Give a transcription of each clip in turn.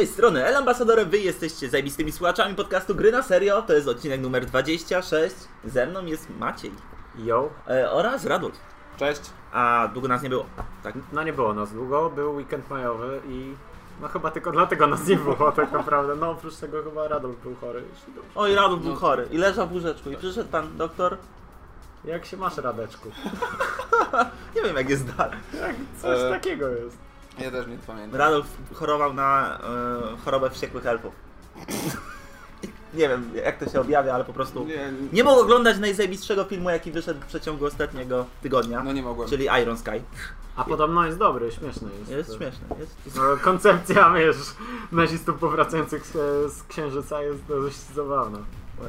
tej strony El Ambassador, wy jesteście zajebistymi słuchaczami podcastu Gry na Serio. To jest odcinek numer 26. Ze mną jest Maciej Yo. e, oraz Radul. Cześć. A długo nas nie było. Tak? No nie było nas długo, był weekend majowy i no chyba tylko dlatego nas nie było tak naprawdę. No oprócz tego chyba Radolf był chory. Oj, Radul był No. chory i leżał w łóżeczku i przyszedł pan doktor. Jak się masz Radeczku? Nie wiem jak jest dalej. Jak coś E. takiego jest. Ja też nie pamiętam. Radolf chorował na e, chorobę wściekłych elfów. nie wiem jak to się objawia, ale po prostu Nie, nie mógł oglądać najzajebistszego filmu jaki wyszedł w przeciągu ostatniego tygodnia. no nie mogłem. Czyli Iron Sky. A podobno jest dobry, śmieszny jest. Jest śmieszne. Jest... No, koncepcja, wiesz, nazistów powracających z, z księżyca jest dość zabawna.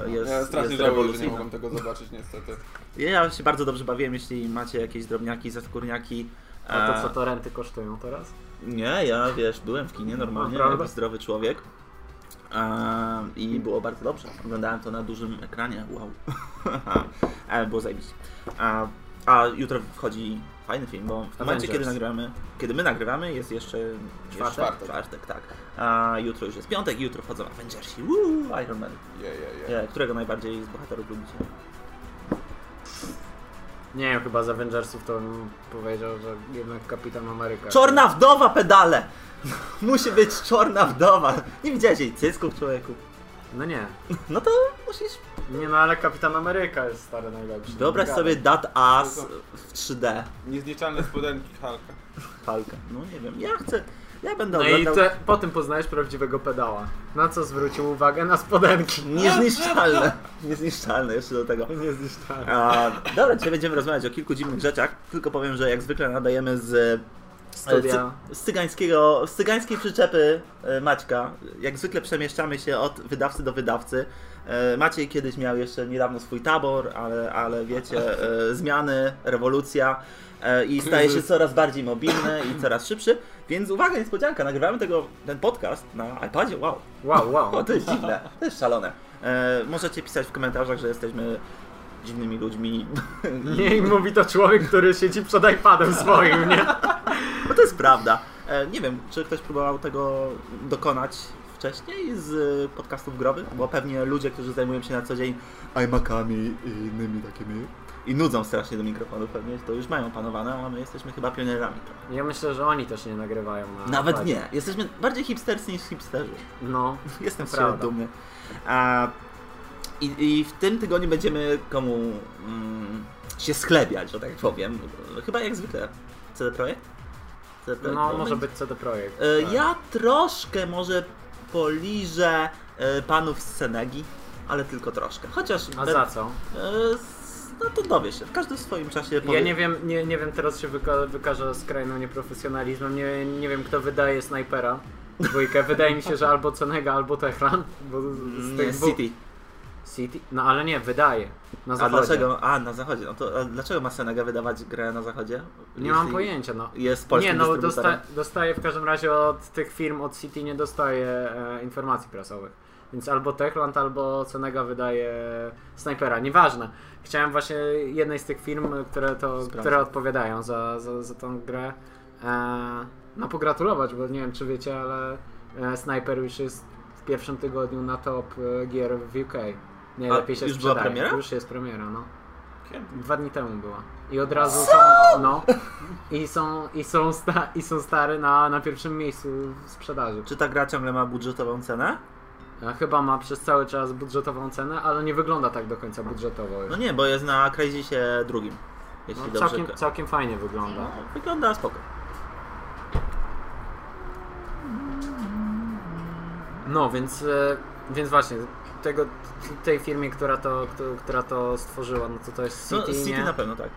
Jest, ja strasznie jest żałuję, że nie mogłem tego zobaczyć niestety. Ja się bardzo dobrze bawiłem, jeśli macie jakieś drobniaki, zaskórniaki. A to e, co to renty kosztują teraz? Nie, ja wiesz, byłem w kinie normalnie, Naprawdę? jak zdrowy człowiek. E, I było bardzo dobrze. Oglądałem to na dużym ekranie. Wow. Ale było zajebiście. A, a jutro wchodzi fajny film, bo w momencie, kiedy nagrywamy, kiedy my nagrywamy, jest jeszcze czwartek. czwartek. czwartek, tak. A jutro już jest piątek i jutro wchodzą Avengersi. Woo, Iron Man. Je, je. Nie, którego najbardziej z bohaterów lubicie? Nie wiem, chyba z Avengersów to bym powiedział, że jednak Kapitan Ameryka. Czorna wdowa pedale! Musi być czarna wdowa. Nie widziałeś jej cysków, człowieku. No nie. No to musisz Nie no, ale Kapitan Ameryka jest stary najlepszy. Wyobraź Nie sobie. Dat Ass w 3D. Niezliczalne spodenki Halka. Halka. No nie wiem, ja chcę. Ja będę No i oglądał. te, po tym poznajesz prawdziwego pedała. Na co zwrócił uwagę? Na spodenki. Niezniszczalne. Niezniszczalne jeszcze do tego. Nie zniszczałem. A, dobra, dzisiaj będziemy rozmawiać o kilku dziwnych rzeczach. Tylko powiem, że jak zwykle nadajemy z. Studia. Z, z, cygańskiego, z cygańskiej przyczepy e, Maćka. Jak zwykle przemieszczamy się od wydawcy do wydawcy. E, Maciej kiedyś miał jeszcze niedawno swój tabor, ale, ale wiecie, e, zmiany, rewolucja e, i staje się coraz bardziej mobilny i coraz szybszy. Więc uwaga, niespodzianka, nagrywamy tego, ten podcast na iPadzie, wow. Wow, wow. O, to jest dziwne, to jest szalone. Możecie pisać w komentarzach, że jesteśmy dziwnymi ludźmi. Nie i mówi to człowiek, który siedzi przed iPadem swoim, nie? No to jest prawda. Nie wiem, czy ktoś próbował tego dokonać wcześniej z podcastów growych, bo pewnie ludzie, którzy zajmują się na co dzień iMacami i innymi takimi i nudzą strasznie do mikrofonu pewnie, to już mają panowane, a my jesteśmy chyba pionierami. trochę. Ja myślę, że oni też nie nagrywają na Nawet iPadzie. nie. Jesteśmy bardziej hipsterscy niż hipsterzy. No. Jestem z dumny. A, i, I w tym tygodniu będziemy komu mm, się sklepiać, że tak powiem. Chyba jak zwykle. CD Projekt? CD Projekt No, może być CD Projekt. E, tak. Ja troszkę może poliżę e, panów z Senegi, ale tylko troszkę. Chociaż. A za co? e, no to dowie się. W każdym swoim czasie powie. Ja nie wiem, nie, nie wiem, teraz się wyka wykażę skrajnym nieprofesjonalizmem. Nie, nie wiem, kto wydaje snajpera. Dwójkę. Wydaje mi się, że albo Cenega, albo Techland. Bo z, Nie, tych dwóch- City. City? No ale nie, wydaje. Na A zachodzie. dlaczego? A, na zachodzie. No to a dlaczego ma Senega wydawać grę na zachodzie? Nie mam pojęcia, no. Jest polskim Nie, no dosta dostaję w każdym razie od tych firm, od City nie dostaję e, informacji prasowych. Więc albo Techland, albo Cenega wydaje snajpera. Nieważne. Chciałem właśnie jednej z tych firm, które, to, które odpowiadają za, za, za tą grę, e, no pogratulować, bo nie wiem czy wiecie, ale e, Sniper już jest w pierwszym tygodniu na top e, gier w UK. Najlepiej A się już była sprzedaje. premiera? Już jest premiera, no. Kiedy? Dwa dni temu była. I od razu są, no. I są, i są, sta, i są stare na, na pierwszym miejscu w sprzedaży. Czy ta gra ciągle ma budżetową cenę? Chyba ma przez cały czas budżetową cenę, ale nie wygląda tak do końca budżetowo już. No nie, bo jest na Crazysie drugim. Jeśli No, dobrze. całkiem, ko- całkiem fajnie wygląda. No, wygląda spoko. No, więc, e, więc właśnie, tego, tej firmie, która to, która to stworzyła, no to to jest City, no, City nie? na pewno tak.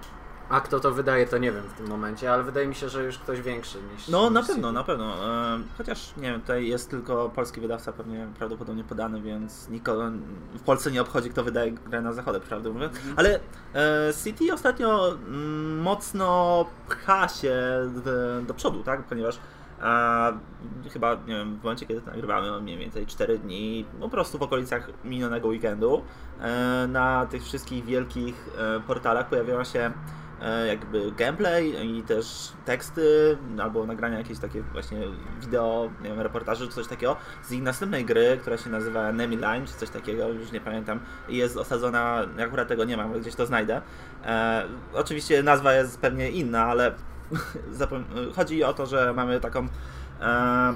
A kto to wydaje, to nie wiem w tym momencie, ale wydaje mi się, że już ktoś większy niż No na niż pewno, City. na pewno. Ehm, Chociaż nie wiem, tutaj jest tylko polski wydawca pewnie prawdopodobnie podany, więc nikogo w Polsce nie obchodzi, kto wydaje grę na zachodę, prawdę mówiąc. Ale e, City ostatnio mm, mocno pcha się do przodu, tak? Ponieważ a, chyba, nie wiem, w momencie, kiedy to nagrywamy, mniej więcej 4 dni, po prostu w okolicach minionego weekendu, e, na tych wszystkich wielkich e, portalach pojawiła się e, jakby gameplay i też teksty, albo nagrania jakieś takie właśnie wideo, nie wiem, reportaży czy coś takiego z ich następnej gry, która się nazywa Enemy Line, czy coś takiego, już nie pamiętam, i jest osadzona, akurat tego nie mam, ale gdzieś to znajdę. E, oczywiście nazwa jest pewnie inna, ale chodzi o to, że mamy taką e,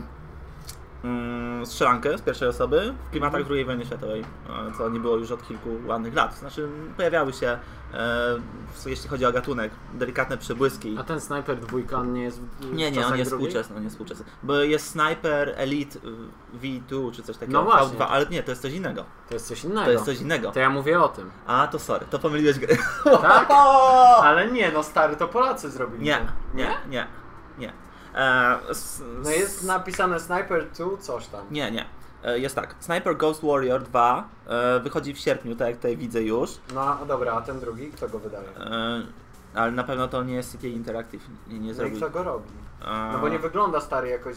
mm, strzelankę z pierwszej osoby w klimatach II wojny światowej, e, co nie było już od kilku ładnych lat. Znaczy pojawiały się, e, jeśli chodzi o gatunek, delikatne przebłyski. A ten Sniper dwójka nie jest w Nie, nie, on jest drugiej? współczesny, on jest współczesny. Bo jest Sniper Elite y, V2 czy coś takiego. No właśnie. V2, ale nie, to jest coś innego. To jest coś innego. To jest coś innego. To ja mówię o tym. A, to sorry, to pomyliłeś gry. Tak? Ale nie, no stary, to Polacy zrobili. Nie, to. nie, nie, nie. E, s- No jest napisane Sniper 2 coś tam. Nie, nie. E, Jest tak. Sniper Ghost Warrior 2 e, wychodzi w sierpniu, tak jak tutaj widzę już. No dobra, a ten drugi, kto go wydaje? Ale na pewno to nie jest CTA Interactive. Nie, nie No i kto go robi? No bo nie wygląda stary jakoś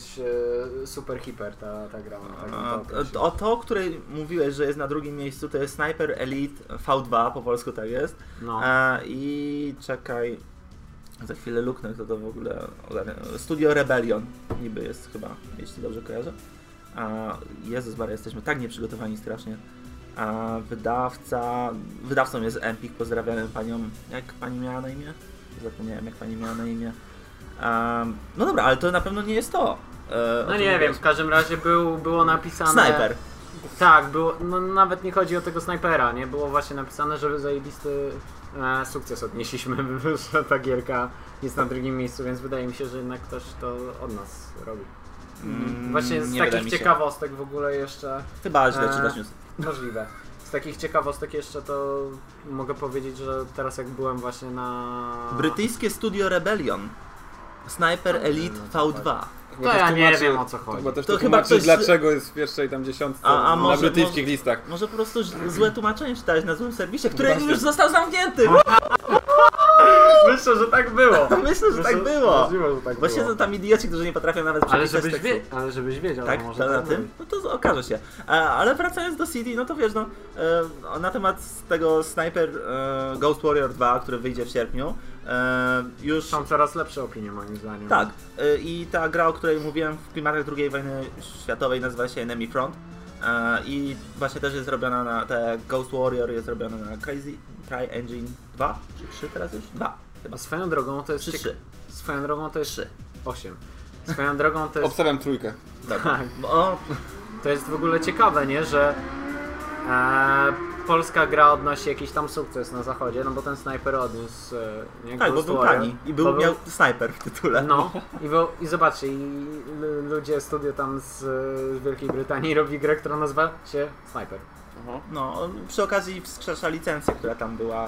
super hiper ta, ta gra. no, tak. O to, o której mówiłeś, że jest na drugim miejscu, to jest Sniper Elite V2, po polsku tak jest. No. I czekaj, za chwilę luknę, kto to w ogóle ogarnia. Studio Rebellion niby jest chyba, jeśli dobrze kojarzę. A, Jezus Maria, jesteśmy tak nieprzygotowani strasznie. A wydawca, wydawcą jest Empik, pozdrawiamy panią, jak pani miała na imię? Zapomniałem jak pani miała na imię. A, no dobra, ale to na pewno nie jest to. E, No nie wiem, w każdym razie był, było napisane... Sniper. Tak, było, no nawet nie chodzi o tego snajpera, nie? Było właśnie napisane, że zajebisty e, sukces odnieśliśmy, że ta gierka jest na drugim miejscu, więc wydaje mi się, że jednak ktoś to od nas robi. Mm, Właśnie z takich ciekawostek w ogóle jeszcze Chyba źle E, czytasz news. możliwe. Z takich ciekawostek jeszcze to mogę powiedzieć, że teraz jak byłem właśnie na... Brytyjskie studio Rebellion. Sniper Elite V2. To ja nie wiem, o co chodzi. Chyba też To to, chyba ktoś- dlaczego jest w pierwszej tam dziesiątce A- a na może- brytyjskich może- listach. Może po prostu złe tłumaczenie czytałeś na złym serwisie, który Właśnie. już został zamknięty. Myślę, że tak było. Myślę, że tak było. Możliwe, że tak Właśnie było. są tam idioci, którzy nie potrafią nawet Ale przepisać żebyś, tekstu. wie, ale żebyś wiedział, Tak, może to na tak tym? No to okaże się. Ale wracając do CD, no to wiesz, no, e, na temat tego Sniper e, Ghost Warrior 2, który wyjdzie w sierpniu, e, już... Są coraz lepsze opinie moim zdaniem. Tak, e, i ta gra, o której mówiłem w klimatach II wojny światowej nazywa się Enemy Front e, i właśnie też jest robiona na, te Ghost Warrior jest robiona na Crazy Cry Engine 2, czy 3 teraz już? 2 chyba. A swoją drogą to jest... Czy ciek- 3? Swoją drogą to jest... 3. 8. Swoją drogą to jest... Obstawiam trójkę. Tak. O, To jest w ogóle ciekawe, nie? Że e, polska gra odnosi jakiś tam sukces na zachodzie, no bo ten snajper odniósł, e, nie? tak, bo był tani i był, Bo miał snajper w tytule. No, i, był, i zobaczcie, i ludzie studio tam z, z Wielkiej Brytanii robi grę, która nazywa się Sniper. No, przy okazji wskrzesza licencję, która tam była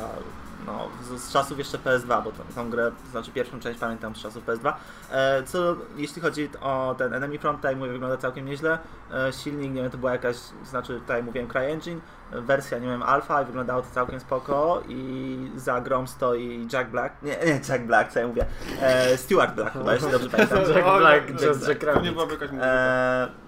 no, z, z czasów jeszcze PS2, bo tą, tą grę, to znaczy pierwszą część pamiętam z czasów PS2. E, co jeśli chodzi o ten Enemy Front, tutaj mówię, wygląda całkiem nieźle. E, silnik, nie wiem, to była jakaś, znaczy tutaj mówiłem CryEngine, wersja, nie wiem, alfa i wyglądało to całkiem spoko i za grą stoi Jack Black, nie, nie Jack Black, co ja mówię, e, Stuart Black chyba, jeśli dobrze pamiętam. Jack Black, Jack. Jack To nie Rabbit. byłaby jakaś muzyka. E,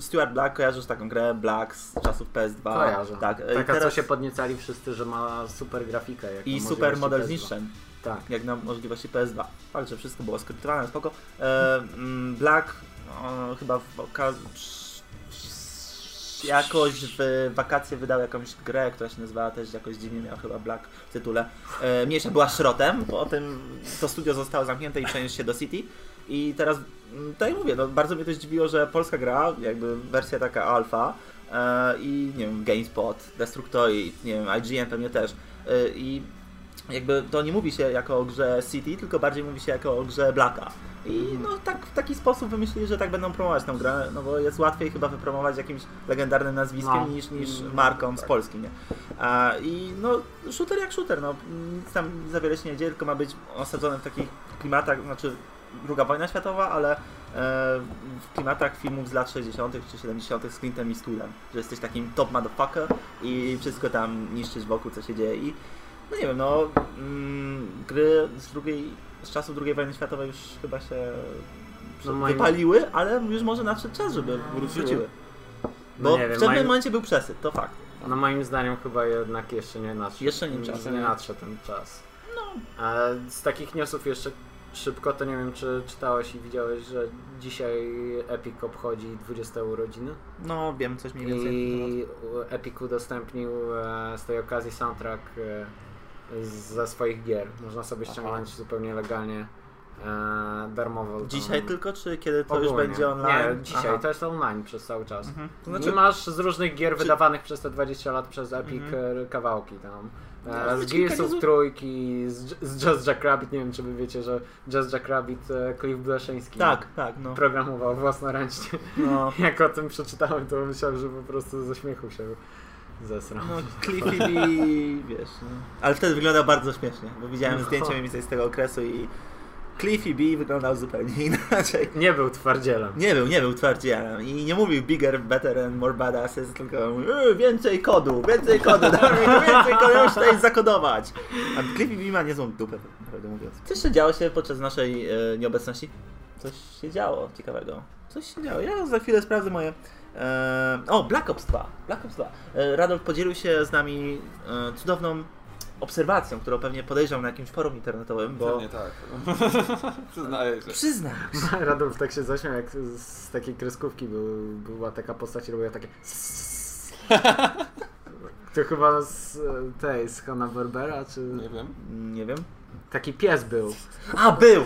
Stuart Black, kojarzysz taką grę Black z czasów PS2. Kojarzę. Tak, Taka, teraz co się podniecali wszyscy, że ma super grafikę. Jak i super model PS2. zniszczeń. Tak. jak na możliwości PS2. Fakt, że wszystko było skryptowane, spoko. E, mm, Black o, chyba w okazji jakoś w wakacje wydał jakąś grę, która się nazywała też jakoś dziwnie, miał chyba Black w tytule. E, mniejsza była szrotem, potem to studio zostało zamknięte i przeniósł się do City. I teraz, tak jak mówię, no, bardzo mnie to zdziwiło, że polska gra, jakby wersja taka alfa e, i nie wiem, GameSpot, Destructoid, nie wiem, IGN pewnie też. E, I jakby to nie mówi się jako o grze City, tylko bardziej mówi się jako o grze Blacka. I no tak w taki sposób wymyślili, że tak będą promować tę grę, no bo jest łatwiej chyba wypromować jakimś legendarnym nazwiskiem No. niż, niż Mm, marką z tak. Polski, nie? A, I no shooter jak shooter, no nic tam za wiele się nie dzieje, tylko ma być osadzony w takich klimatach, znaczy druga wojna światowa, ale e, w klimatach filmów z lat 60. czy 70. z Clintem Eastwoodem, że jesteś takim top motherfucker i wszystko tam niszczysz wokół, co się dzieje i no nie wiem, no mm, gry z drugiej, z czasów II wojny światowej już chyba się No no, moim- wypaliły, ale już może nadszedł czas, żeby wróciły. No Bo nie w pewnym moim- momencie był przesyt, to fakt. No moim zdaniem chyba jednak jeszcze nie nadszedł. Jeszcze nie czas. Nie nadszedł ten czas. A z takich newsów jeszcze szybko, to nie wiem, czy czytałeś i widziałeś, że dzisiaj Epic obchodzi 20 urodziny No, wiem coś mniej więcej. i Epic udostępnił e, z tej okazji soundtrack e, ze swoich gier. Można sobie Aha. ściągnąć zupełnie legalnie e, darmowo. tam- Dzisiaj tylko, czy kiedy to już ogólnie. będzie online? Nie, dzisiaj, Aha. to jest online przez cały czas. Mhm. To I znaczy, masz z różnych gier Czy- wydawanych przez te 20 lat przez Epic Mhm. kawałki tam. No, z Gearsów trójki, z, z Just Jack Rabbit, nie wiem czy wy wiecie, że Just Jack Rabbit e, Cliff Bleszyński tak, tak, no. programował własnoręcznie. no. Jak o tym przeczytałem, to myślałem, że po prostu ze śmiechu się zesrał. No, Cliffy wiesz, no. Ale wtedy wyglądał bardzo śmiesznie, bo widziałem No. zdjęcia mniej więcej z tego okresu i Cliffy B wyglądał zupełnie inaczej. Nie był twardzielem. Nie był, nie był twardzielem i nie mówił bigger, better and more badasses, tylko mówił, "E, więcej kodu, więcej kodu, więcej kodu, już tutaj zakodować. A Cliffy B ma niezłą dupę, prawdę mówiąc. Coś się działo się podczas naszej e, nieobecności? Coś się działo ciekawego. Coś się działo. Ja za chwilę sprawdzę moje... E, o, Black Ops 2. Black Ops 2. E, Radolf podzielił się z nami e, cudowną obserwacją, którą pewnie podejrzał na jakimś forum internetowym, bo... Pewnie tak. Przyznaję się. Przyznam. Radolf tak się zaśmiał, jak z takiej kreskówki był, była taka postać i robiła takie To chyba z tej, z Hanna Berbera, czy... Nie wiem. Nie wiem. Taki pies był. A, był!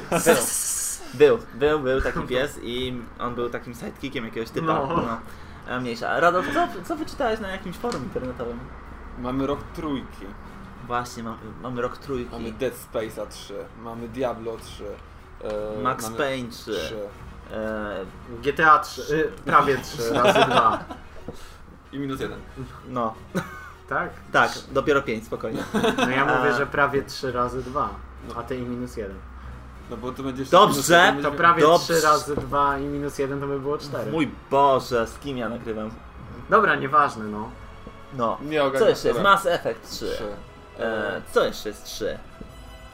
Był, był, był, był taki pies i on był takim sidekickiem jakiegoś typa. No. No. A mniejsza. Radolf, co, co wyczytałeś na jakimś forum internetowym? Mamy rok trójki. Właśnie, mamy, mamy rok trójki. Mamy Dead Space'a 3. Mamy Diablo 3. e, Max Payne 3. 3. E, GTA 3, y, prawie 3 razy 2. I minus jeden. no, Tak? tak, dopiero 5, spokojnie. No ja mówię, A. że prawie 3 razy 2. A ty i minus 1. No bo to będzie Dobrze, To prawie Dobrze. 3 razy 2 i minus 1 to by było 4. Mój Boże, z kim ja nagrywam? Dobra, nieważne no. No. Nie. Co jeszcze. Mass Effect 3. Trzy. E, co jeszcze jest 3?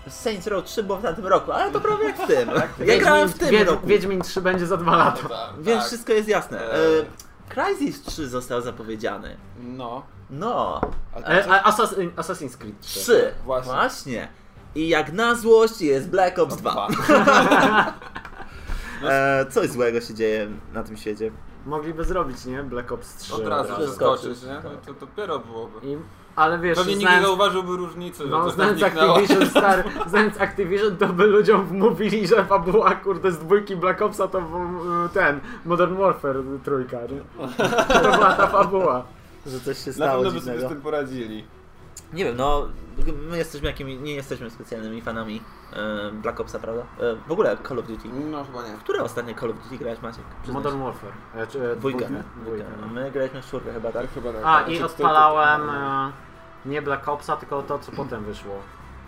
Saints Row 3 było w tamtym roku, ale to prawie jak w tym. Tak. Ja grałem w tym Wiedźmin, roku. Wiedźmin 3 będzie za 2 lata. No tak, Więc tak. wszystko jest jasne. E, E. Crysis 3 został zapowiedziany. No. No, A E, a, Assassin, Assassin's Creed 3. 3. Właśnie. Właśnie. I jak na złość jest Black Ops 2. E, coś złego się dzieje na tym świecie. Mogliby zrobić, nie? Black Ops 3. Od razu przeskoczyć, nie? No to dopiero byłoby. I, ale wiesz, Pewnie nikt nie znając, zauważyłby różnicy, że no, znając. Activision, stary, znając Activision, to by ludziom wmówili, że fabuła, kurde, z dwójki Black Opsa to ten Modern Warfare trójka, nie? To była ta fabuła. Że coś się Na stało pewno by sobie z tym poradzili. Nie wiem, no my jesteśmy jakimi, nie jesteśmy specjalnymi fanami e, Black Opsa, prawda? E, w ogóle Call of Duty. No chyba nie. Które ostatnie Call of Duty grałeś Maciek? Przyznaj Modern. Warfare. E, czy, e, Dwójkę. dwójkę. Dwójkę. no. My graliśmy w czwórkę chyba, tak? Chyba tak. A, Znaczy, i to- odpalałem to- e, nie Black Opsa, tylko to, co potem wyszło.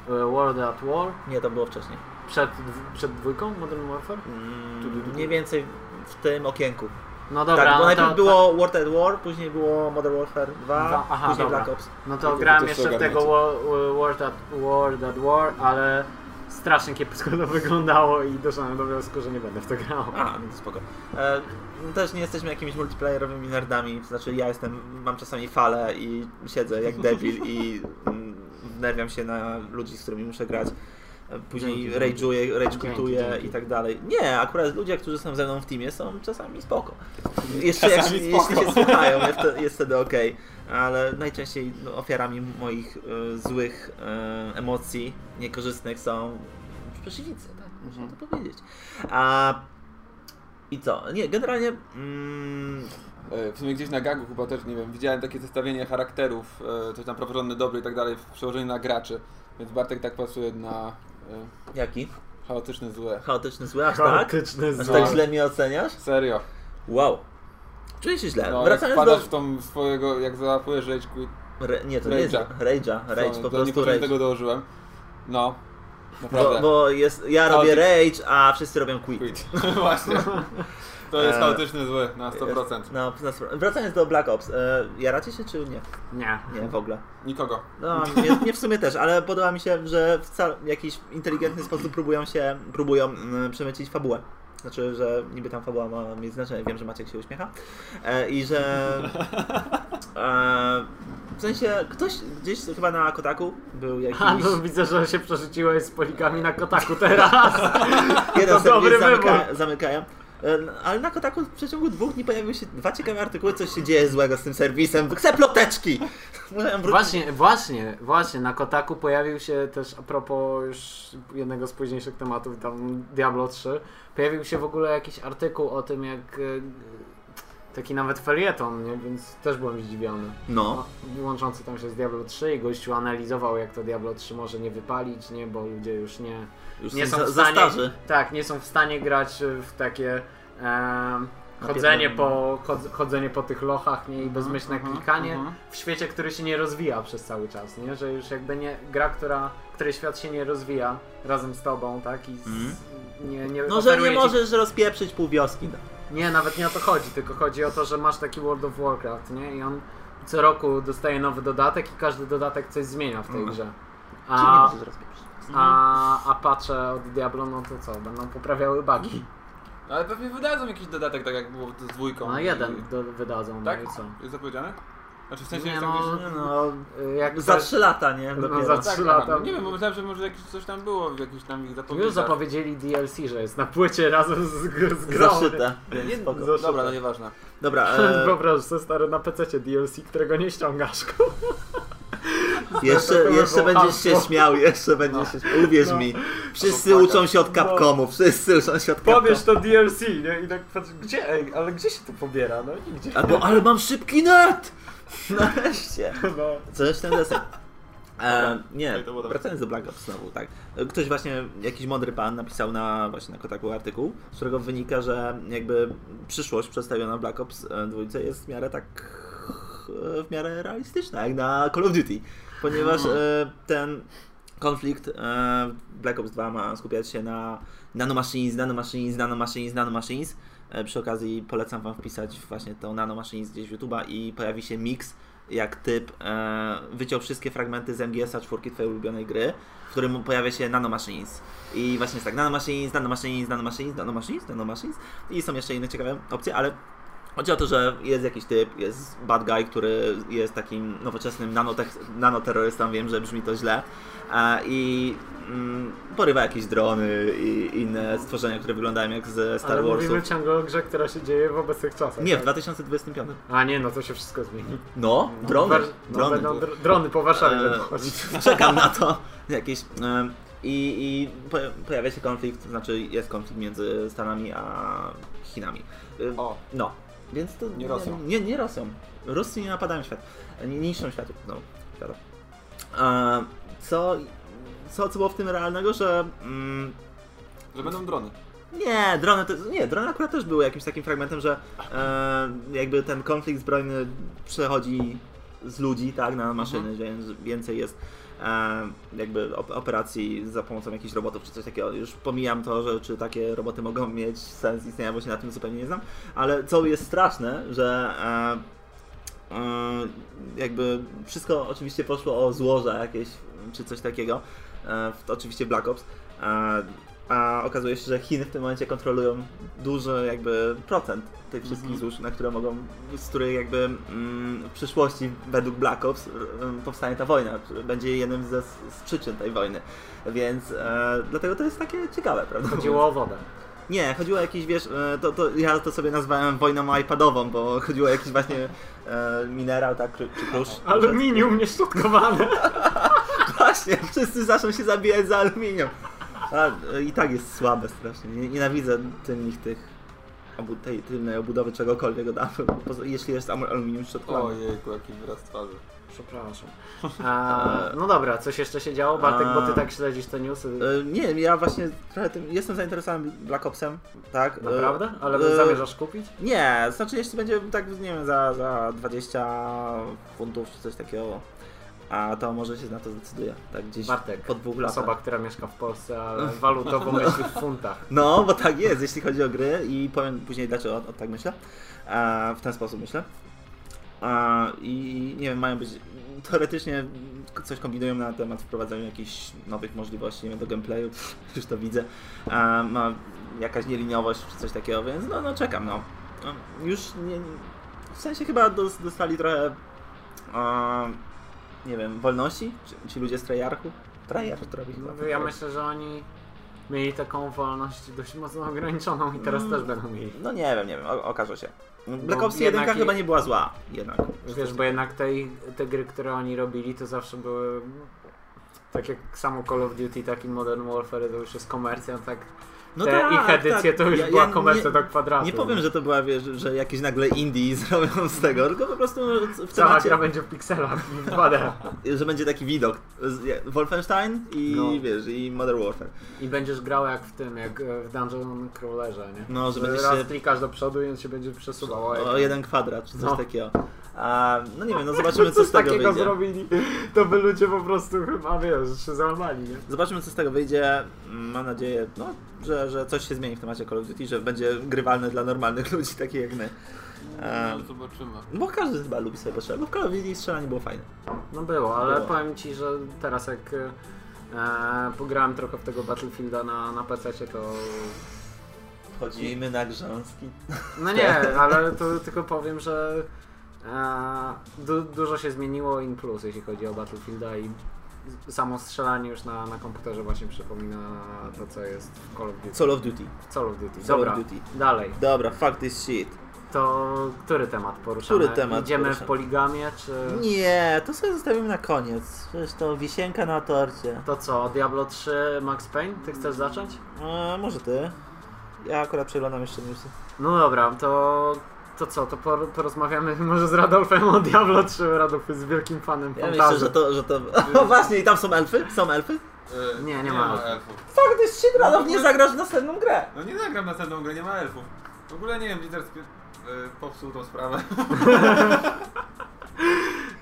E, World at War. Nie, to było wcześniej. Przed, przed dwójką Modern Warfare? Mm, mniej więcej w tym okienku. No dobra, tak, bo no najpierw to, było World at War, później było Modern Warfare 2, Dwa, aha, później dobra. Black Ops. No To- to grałem jeszcze w tego Wo- World at, World at War, ale strasznie kiepsko to wyglądało i doszedłem do wniosku, że nie będę w to grał. A, no to spoko. E, też nie jesteśmy jakimiś multiplayerowymi nerdami, to znaczy ja jestem, mam czasami falę i siedzę jak debil i mm, wnerwiam się na ludzi, z którymi muszę grać. Później Dzięki, rage'uję, rage Dzięki, quituję dzięki. i tak dalej. Nie, akurat ludzie, którzy są ze mną w teamie są czasami spoko. Jeszcze jak, Czasami jeśli spoko. się słuchają, jest, to, jest wtedy okej. Ale najczęściej no, ofiarami moich e, złych e, emocji, niekorzystnych są przeciwnicy, tak, można Mhm. to powiedzieć. A i co? Nie, generalnie. Mm, E, W sumie gdzieś na gagu chyba też, nie wiem, widziałem takie zestawienie charakterów, coś tam praworządny, dobry i tak dalej, w przełożeniu na graczy. Więc Bartek tak pasuje na jaki? chaotyczne złe. Chaotyczny zły, aż tak? Chaotyczny Aż tak źle mnie oceniasz? Serio. Wow. Czuję się źle. No, jak Wracając do... w tą swojego, jak załapujesz rage quit, Re, nie, to nie jest Rage'a. Rage'a. Rage, to, po prostu niepotrzebnie rage. tego dołożyłem. No, naprawdę. Bo, bo jest, ja robię rage, a wszyscy robią quit. Quit. Właśnie. To jest E, chaotyczny zły na 100%. Jest- No, wracając do Black Ops. E, jaracie się czy nie? Nie. Nie, w ogóle. Nikogo. No, nie, nie w sumie też, ale podoba mi się, że w jakiś inteligentny sposób próbują się, próbują mm, przemycić fabułę. Znaczy, że niby tam fabuła ma mieć znaczenie, wiem, że Maciek się uśmiecha. E, I że e, W sensie, ktoś gdzieś chyba na Kotaku był jakiś... A no widzę, że się przerzuciłeś z polikami na kotaku teraz. Jeden to dobry serwis wybór. zamyka, zamykają. E, Ale na Kotaku w przeciągu dwóch dni pojawiły się dwa ciekawe artykuły, coś się dzieje złego z tym serwisem. Chcę ploteczki! Właśnie, właśnie, właśnie, na Kotaku pojawił się też, a propos już jednego z późniejszych tematów, tam Diablo 3, pojawił się w ogóle jakiś artykuł o tym, jak e, taki nawet felieton, nie? więc też byłem zdziwiony. No. Łączący tam się z Diablo 3 i gościu analizował, jak to Diablo 3 może nie wypalić, nie? Bo ludzie już nie, Już nie są za, w za stanie, starzy. tak, nie są w stanie grać w takie em, chodzenie po, chod- chodzenie po tych lochach nie? i bezmyślne mhm, klikanie mhm. w świecie, który się nie rozwija przez cały czas, nie? Że już jakby nie, gra, która, której świat się nie rozwija razem z tobą, tak? I z, Mhm. nie, nie No, że nie ci- możesz rozpieprzyć pół wioski. No. Nie, nawet nie o to chodzi, tylko chodzi o to, że masz taki World of Warcraft, nie? I on co roku dostaje nowy dodatek i każdy dodatek coś zmienia w tej Mhm. grze. A, a, a patche od Diablo, no to co? Będą poprawiały bugi. Ale pewnie wydadzą jakiś dodatek, tak jak było z dwójką. No jeden do, wydadzą, Tak? no i co? Jest zapowiedziane? Znaczy w sensie Nie, jest tam no, gdzieś... Nie No, Y, Jak za trzy lata, nie? No, Dopiero. za Tak, trzy aha. lata. Nie wiem, bo myślałem, że może jakieś coś tam było w jakichś tam ich zapowiedziach. Już zapowiedzieli DLC, że jest na płycie razem z, z grą. Zaszyte. Nie. Zaszyte. Dobra, no nieważne. Dobra, e, Wyobraź sobie stary na PC DLC, którego nie ściągasz. jeszcze, jeszcze będziesz się śmiał, jeszcze będziesz się śmiał. Uwierz No. mi. Wszyscy Albo uczą się od Capcomu, wszyscy uczą się od Capcomu. Powiesz to DLC, nie? I tak patrz, gdzie, ej, ale gdzie się to pobiera? No nigdzie. Albo, ale mam szybki net! Nareszcie. No. Coś ten deseń. E, nie, dobre. wracając do Black Ops znowu, tak. Ktoś właśnie, jakiś mądry pan napisał na właśnie na Kotaku artykuł, z którego wynika, że jakby przyszłość przedstawiona w Black Ops e, dwójce jest w miarę tak e, w miarę realistyczna, jak na Call of Duty, ponieważ e, ten konflikt Black Ops 2 ma skupiać się na nanomachines, nanomachines, nanomachines, nanomachines. Przy okazji polecam wam wpisać właśnie tą nanomachines gdzieś w YouTube'a i pojawi się mix, jak typ e, wyciął wszystkie fragmenty z MGS-a czwórki twojej ulubionej gry, w którym pojawia się nanomachines. I właśnie jest tak, nanomachines, nanomachines, nanomachines, nanomachines, nanomachines i są jeszcze inne ciekawe opcje, ale Chodzi o to, że jest jakiś typ, jest bad guy, który jest takim nowoczesnym nanoterrorystą, wiem, że brzmi to źle, a, i mm, porywa jakieś drony i inne stworzenia, które wyglądają jak ze Star Ale mówimy ciągle o grze, która się dzieje w obecnych czasach. Nie, w tak? 2025. A nie, no to się wszystko zmieni. No, No, drony. war- No, drony. będą dr- drony po Warszawie będą chodzić. Czekam na to. Jakieś. em, I, I po- pojawia się konflikt, znaczy jest konflikt między Stanami a Chinami. O, No, więc to. Nie Rosją. Nie, nie Rosją. Ruscy nie napadają świat. Nie niszczą światu. No, świata. A, co, co, co było w tym realnego, że. Mm, że będą drony. nie, drony to, nie, drony akurat też były jakimś takim fragmentem, że e, jakby ten konflikt zbrojny przechodzi z ludzi, tak, na maszyny, więc więcej jest jakby op- operacji za pomocą jakichś robotów czy coś takiego. Już pomijam to, że czy takie roboty mogą mieć sens istnienia, bo się na tym zupełnie nie znam, ale co jest straszne, że e, e, jakby wszystko oczywiście poszło o złoża jakieś, czy coś takiego, e, w, oczywiście Black Ops, a okazuje się, że Chiny w tym momencie kontrolują duży jakby procent tych wszystkich Mhm. złóż, na które mogą, z których jakby mm, w przyszłości według Black Ops mm, powstanie ta wojna, będzie jednym ze, z przyczyn tej wojny. Więc e, dlatego to jest takie ciekawe, prawda? Chodziło o wodę. Nie, chodziło o jakiś, wiesz, e, to, to ja to sobie nazwałem wojną iPadową, bo chodziło o jakiś właśnie e, minerał, tak, czy, czy klucz. Aluminium nieszczotkowane. Właśnie, wszyscy zaczną się zabijać za aluminium. A, I tak jest słabe strasznie. Nie- Nienawidzę tylnych tych obu, tej tylnej obudowy czegokolwiek od Apple, jeśli jest aluminium szczotkowane. Ojejku, jaki wyraz twarzy. Przepraszam. A, no dobra, coś jeszcze się działo? Bartek, bo ty tak śledzisz te newsy. E, Nie, ja właśnie trochę tym, jestem zainteresowany Black Opsem, tak. e, Naprawdę? Ale e, zamierzasz kupić? Nie, znaczy jeśli będzie tak, nie wiem, za, za 20 funtów czy coś takiego, a to może się na to zdecyduje, tak gdzieś Bartek, po dwóch latach. Osoba, która mieszka w Polsce, ale walutowo myśli w funtach. No, bo tak jest, jeśli chodzi o gry i powiem później dlaczego o, o tak myślę. E, w ten sposób myślę. E, I nie wiem, mają być. Teoretycznie coś kombinują na temat wprowadzania jakichś nowych możliwości nie wiem, do gameplayu, już to widzę. E, ma jakaś nieliniowość czy coś takiego, więc no, no czekam, no. No, Już nie, w sensie chyba dos- dostali trochę a, nie wiem, wolności? Ci, ci ludzie z Treyarchu? Treyarch to robi chyba. No, ja myślę, że oni mieli taką wolność dość mocno ograniczoną i teraz Mm. też będą mieli. No nie wiem, nie wiem, o, okaże się. Black Ops 1 jednak chyba nie była zła, jednak. Wiesz, bo jednak te, te gry, które oni robili, to zawsze były tak jak samo Call of Duty, tak i Modern Warfare to już jest komercja, tak No te tak, ich edycje tak. to już Ja- była ja komercja do kwadratu. Nie powiem, że to była, wiesz, że jakieś nagle indie zrobią z tego, tylko po prostu w Cała temacie, gra będzie w pikselach w 2D. że będzie taki widok. Wolfenstein i No. wiesz, i Modern Warfare. I będziesz grał jak w tym, jak e, w Dungeon Crawlerze, nie? No, że będziesz Raz się klikasz do przodu i on się będzie przesuwał. o jeden kwadrat, czy coś No. takiego. A, no nie wiem, no zobaczymy co z tego takiego wyjdzie. zrobili, to by ludzie po prostu chyba, wiesz, się załamali, nie? Zobaczymy co z tego wyjdzie. Mam nadzieję, no, że, że coś się zmieni w temacie Call of Duty, że będzie grywalne dla normalnych ludzi, takich jak my. No, zobaczymy. bo każdy chyba lubi sobie postrzelać, bo w Call of Duty strzelanie było fajne. No było, ale Było. powiem ci, że teraz jak e, pograłem trochę w tego Battlefielda na, na PC, to. Chodzimy na grząski. No nie, ale to tylko powiem, że e, du, dużo się zmieniło in plus, jeśli chodzi o Battlefielda i samo strzelanie już na, na komputerze właśnie przypomina to, co jest w Call of Duty. Call of Duty. Call of Duty. Call Dobra, of Duty. dalej. Dobra, fuck this shit. To który temat poruszamy? Który temat Idziemy poruszamy? w poligamie, czy... Nie, to sobie zostawimy na koniec. Przecież to wisienka na torcie. To co, Diablo 3 Max Payne? Ty chcesz zacząć? A, może ty? Ja akurat przeglądam jeszcze newsy. No dobra, to, to co, to por, porozmawiamy może z Radolfem o Diablo 3. Radolf jest wielkim fanem Ja myślę, że to, że to... O właśnie, i tam są elfy? Są elfy? E, Nie, nie ma. elfów. Fuck this shit, Radolf, nie zagrasz w następną grę. No nie nagram następną grę, nie ma elfów. W ogóle nie wiem, Blizzard spie- e, popsuł tą sprawę.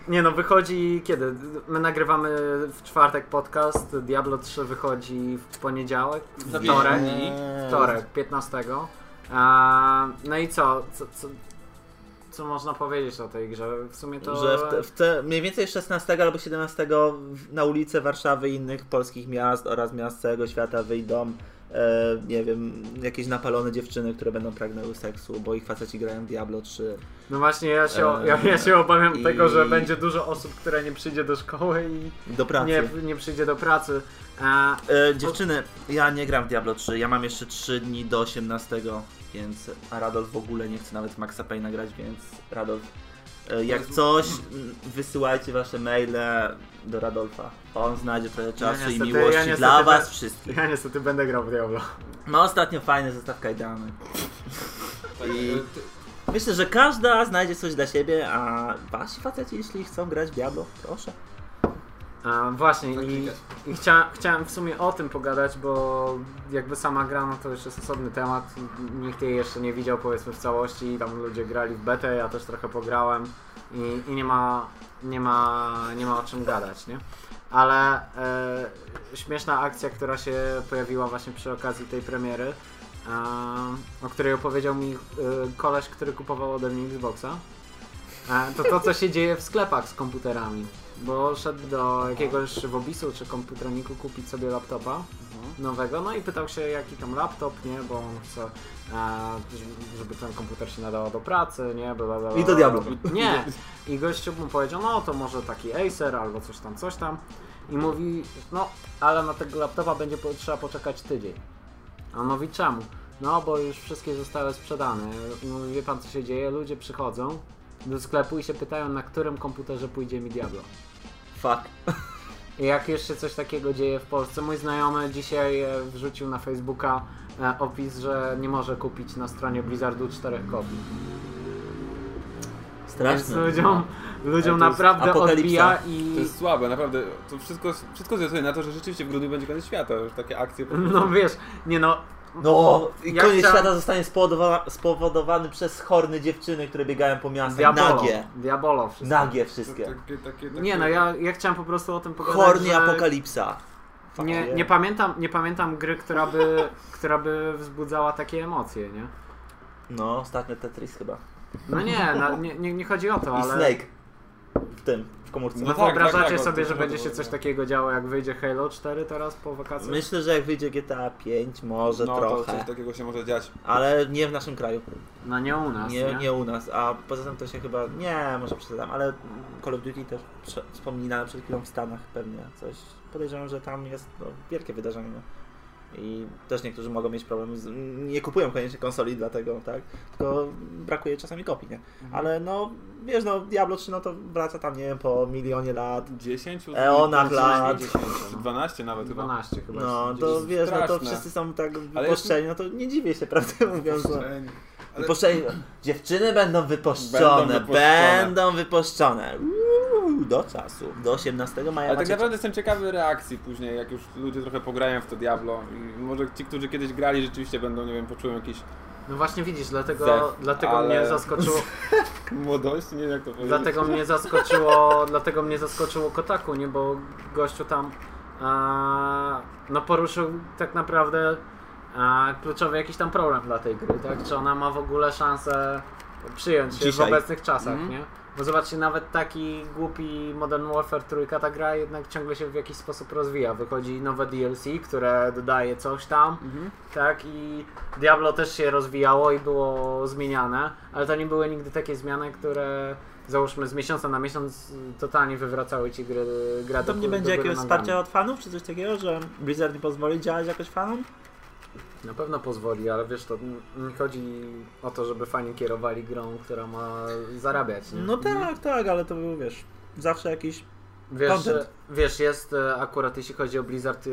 Nie no, wychodzi kiedy? My nagrywamy w czwartek podcast, Diablo 3 wychodzi w poniedziałek, wtorek, wtorek, 15. A, no i co? co, co? Co można powiedzieć o tej grze? W sumie to... Że w te, w te, mniej więcej 16 albo 17 w- na ulice Warszawy i innych polskich miast oraz miast całego świata wyjdą e, nie wiem, jakieś napalone dziewczyny, które będą pragnęły seksu, bo ich faceci grają Diablo 3. No właśnie, ja się, Eee, ja, ja się obawiam i- tego, że będzie dużo osób, które nie przyjdzie do szkoły i Do pracy. nie, nie przyjdzie do pracy. A, E, dziewczyny, ja nie gram w Diablo 3, ja mam jeszcze 3 dni do 18, więc a Radolf w ogóle nie chce nawet Maxa Payne'a grać, więc Radolf, e, jak coś, m, wysyłajcie wasze maile do Radolfa. On znajdzie trochę czasu i niestety- miłości ja niestety dla was wszystkich. ja niestety będę grał w Diablo. Ma ostatnio fajny zestaw kajdany. Tak, I- ty- Myślę, że każda znajdzie coś dla siebie, a wasi faceci, jeśli chcą grać w Diablo, proszę. A, właśnie i, Zaklikać. i chcia, chciałem w sumie o tym pogadać, bo jakby sama gra, no to już jest osobny temat. Nikt jej jeszcze nie widział powiedzmy w całości, tam ludzie grali w betę, ja też trochę pograłem i, i nie, ma, nie, ma, nie ma o czym gadać, nie? Ale e, śmieszna akcja, która się pojawiła właśnie przy okazji tej premiery, o której opowiedział mi e, koleś, który kupował ode mnie Xboxa, to to, co się dzieje w sklepach z komputerami. Bo szedł do jakiegoś Wobisu czy komputerniku kupić sobie laptopa nowego, no i pytał się jaki tam laptop, nie, bo on chce, e, żeby- ten komputer się nadawał do pracy, nie, bla, bla, bla, I do Diablo. Nie, i gościu mu powiedział, no to może taki Acer albo coś tam, coś tam. I mówi, no, ale na tego laptopa będzie trzeba poczekać tydzień. A on mówi, czemu? No, bo już wszystkie zostały sprzedane. Mówi, wie pan co się dzieje? Ludzie przychodzą do sklepu i się pytają, na którym komputerze pójdzie mi Diablo. Fuck. I jak jeszcze coś takiego dzieje w Polsce, mój znajomy dzisiaj e, wrzucił na Facebooka e, opis, że nie może kupić na stronie Blizzardu czterech kopii. Więc Straszne. ludziom, ludziom to jest naprawdę apokalipsa. odbija To i... jest słabe, naprawdę. To wszystko, wszystko związuje na to, że rzeczywiście w grudniu będzie koniec świata. Już takie akcje. No wiesz, nie no, No, i Ja koniec chciałem- świata zostanie spowodowa- spowodowany przez horny dziewczyny, które biegają po miastach. Diabolo. Nagie. Diabolo wszystko. Nagie To wszystkie. Takie, takie, takie... Nie no, ja, ja chciałem po prostu o tym pogadać, Horny że apokalipsa. Fuck nie, yeah. nie, pamiętam, nie pamiętam gry, która by, która by wzbudzała takie emocje, nie? No, ostatnio Tetris chyba. No nie, no, nie, nie, nie chodzi o to, I ale... Snake. W tym, w komórce. No, No tak, wyobrażacie tak, tak, sobie, że będzie się coś takiego działo, jak wyjdzie Halo 4 teraz po wakacjach? Myślę, że jak wyjdzie GTA 5, może No trochę, coś takiego się może dziać. ale nie w naszym kraju. No nie u nas, Nie, nie? nie u nas, a poza tym to się chyba, nie, może przesadzam, ale Call of Duty też prze- wspominane przed chwilą w Stanach pewnie coś. Podejrzewam, że tam jest no, wielkie wydarzenie. I też niektórzy mogą mieć problem z, nie kupują koniecznie konsoli dlatego, tak? Tylko brakuje czasami kopii, nie? Ale no, wiesz, no Diablo 3 no to wraca tam, nie wiem, po milionie lat. 10? Eonach lat. 10, 12 nawet chyba. 12 chyba. No to wiesz, no to straszne. wszyscy są tak wypuszczeni, no to nie dziwię się, prawdę mówiąc. No. Ale- Wypuszczeni. Dziewczyny będą wypuszczone, Będą będą wypuszczone. Do czasu. Do 18 maja Ale tak macie naprawdę jestem ciekawy reakcji później, jak już ludzie trochę pograją w to Diablo i może ci, którzy kiedyś grali rzeczywiście będą, nie wiem, poczują jakieś No właśnie widzisz, dlatego, Zef, dlatego ale- mnie zaskoczyło. młodość, nie wiem jak to powiedzieć. Dlatego mnie zaskoczyło, dlatego mnie zaskoczyło Kotaku, nie, bo gościu tam a, no poruszył tak naprawdę a, kluczowy jakiś tam problem dla tej gry, tak? Czy ona ma w ogóle szansę przyjąć się w Dzisiaj. obecnych czasach, Mhm. nie? Bo zobaczcie, nawet taki głupi Modern Warfare trójka, ta gra jednak ciągle się w jakiś sposób rozwija. Wychodzi nowe DLC, które dodaje coś tam, Mhm. tak? I Diablo też się rozwijało i było zmieniane, ale to nie były nigdy takie zmiany, które załóżmy z miesiąca na miesiąc totalnie wywracały ci gry, gra To do nie do będzie góry jakiegoś wsparcia od fanów, czy coś takiego, że Blizzard nie pozwoli działać jakoś fanom? Na pewno pozwoli, ale wiesz, to nie chodzi o to, żeby fani kierowali grą, która ma zarabiać, nie? No tak, tak, ale to był, wiesz, zawsze jakiś... Wiesz, Content. wiesz, jest e, akurat jeśli chodzi o Blizzard e,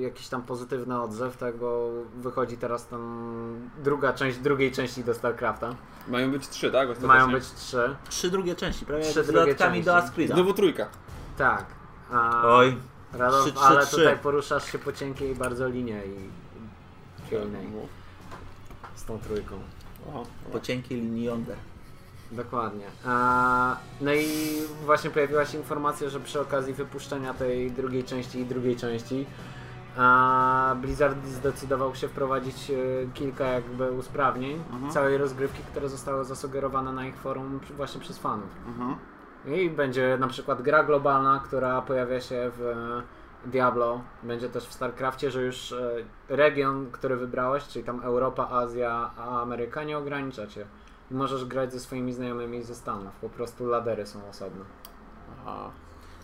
jakiś tam pozytywny odzew, tak, bo wychodzi teraz tam druga część drugiej części do StarCrafta. Mają być trzy, tak? Ostatecznie. Mają być trzy. Trzy drugie części, prawie Trzy z drugie dodatkami części. do Ascrida. Znowu trójka. Tak. A, Oj, trzy, trzy, ale trzy. tutaj poruszasz się po cienkiej bardzo linie i chwiejnej z tą trójką. Aha. po cienkiej linii yonder. Dokładnie. No i właśnie pojawiła się informacja, że przy okazji wypuszczenia tej drugiej części i drugiej części Blizzard zdecydował się wprowadzić e, kilka jakby usprawnień Mhm. całej rozgrywki, które zostały zasugerowane na ich forum właśnie przez fanów. Mhm. I będzie na przykład gra globalna, która pojawia się w Diablo, będzie też w StarCraftie, że już e, region, który wybrałeś, czyli tam Europa, Azja, a Ameryka nie ogranicza cię. I Możesz grać ze swoimi znajomymi ze Stanów, po prostu ladery są osobne. Aha.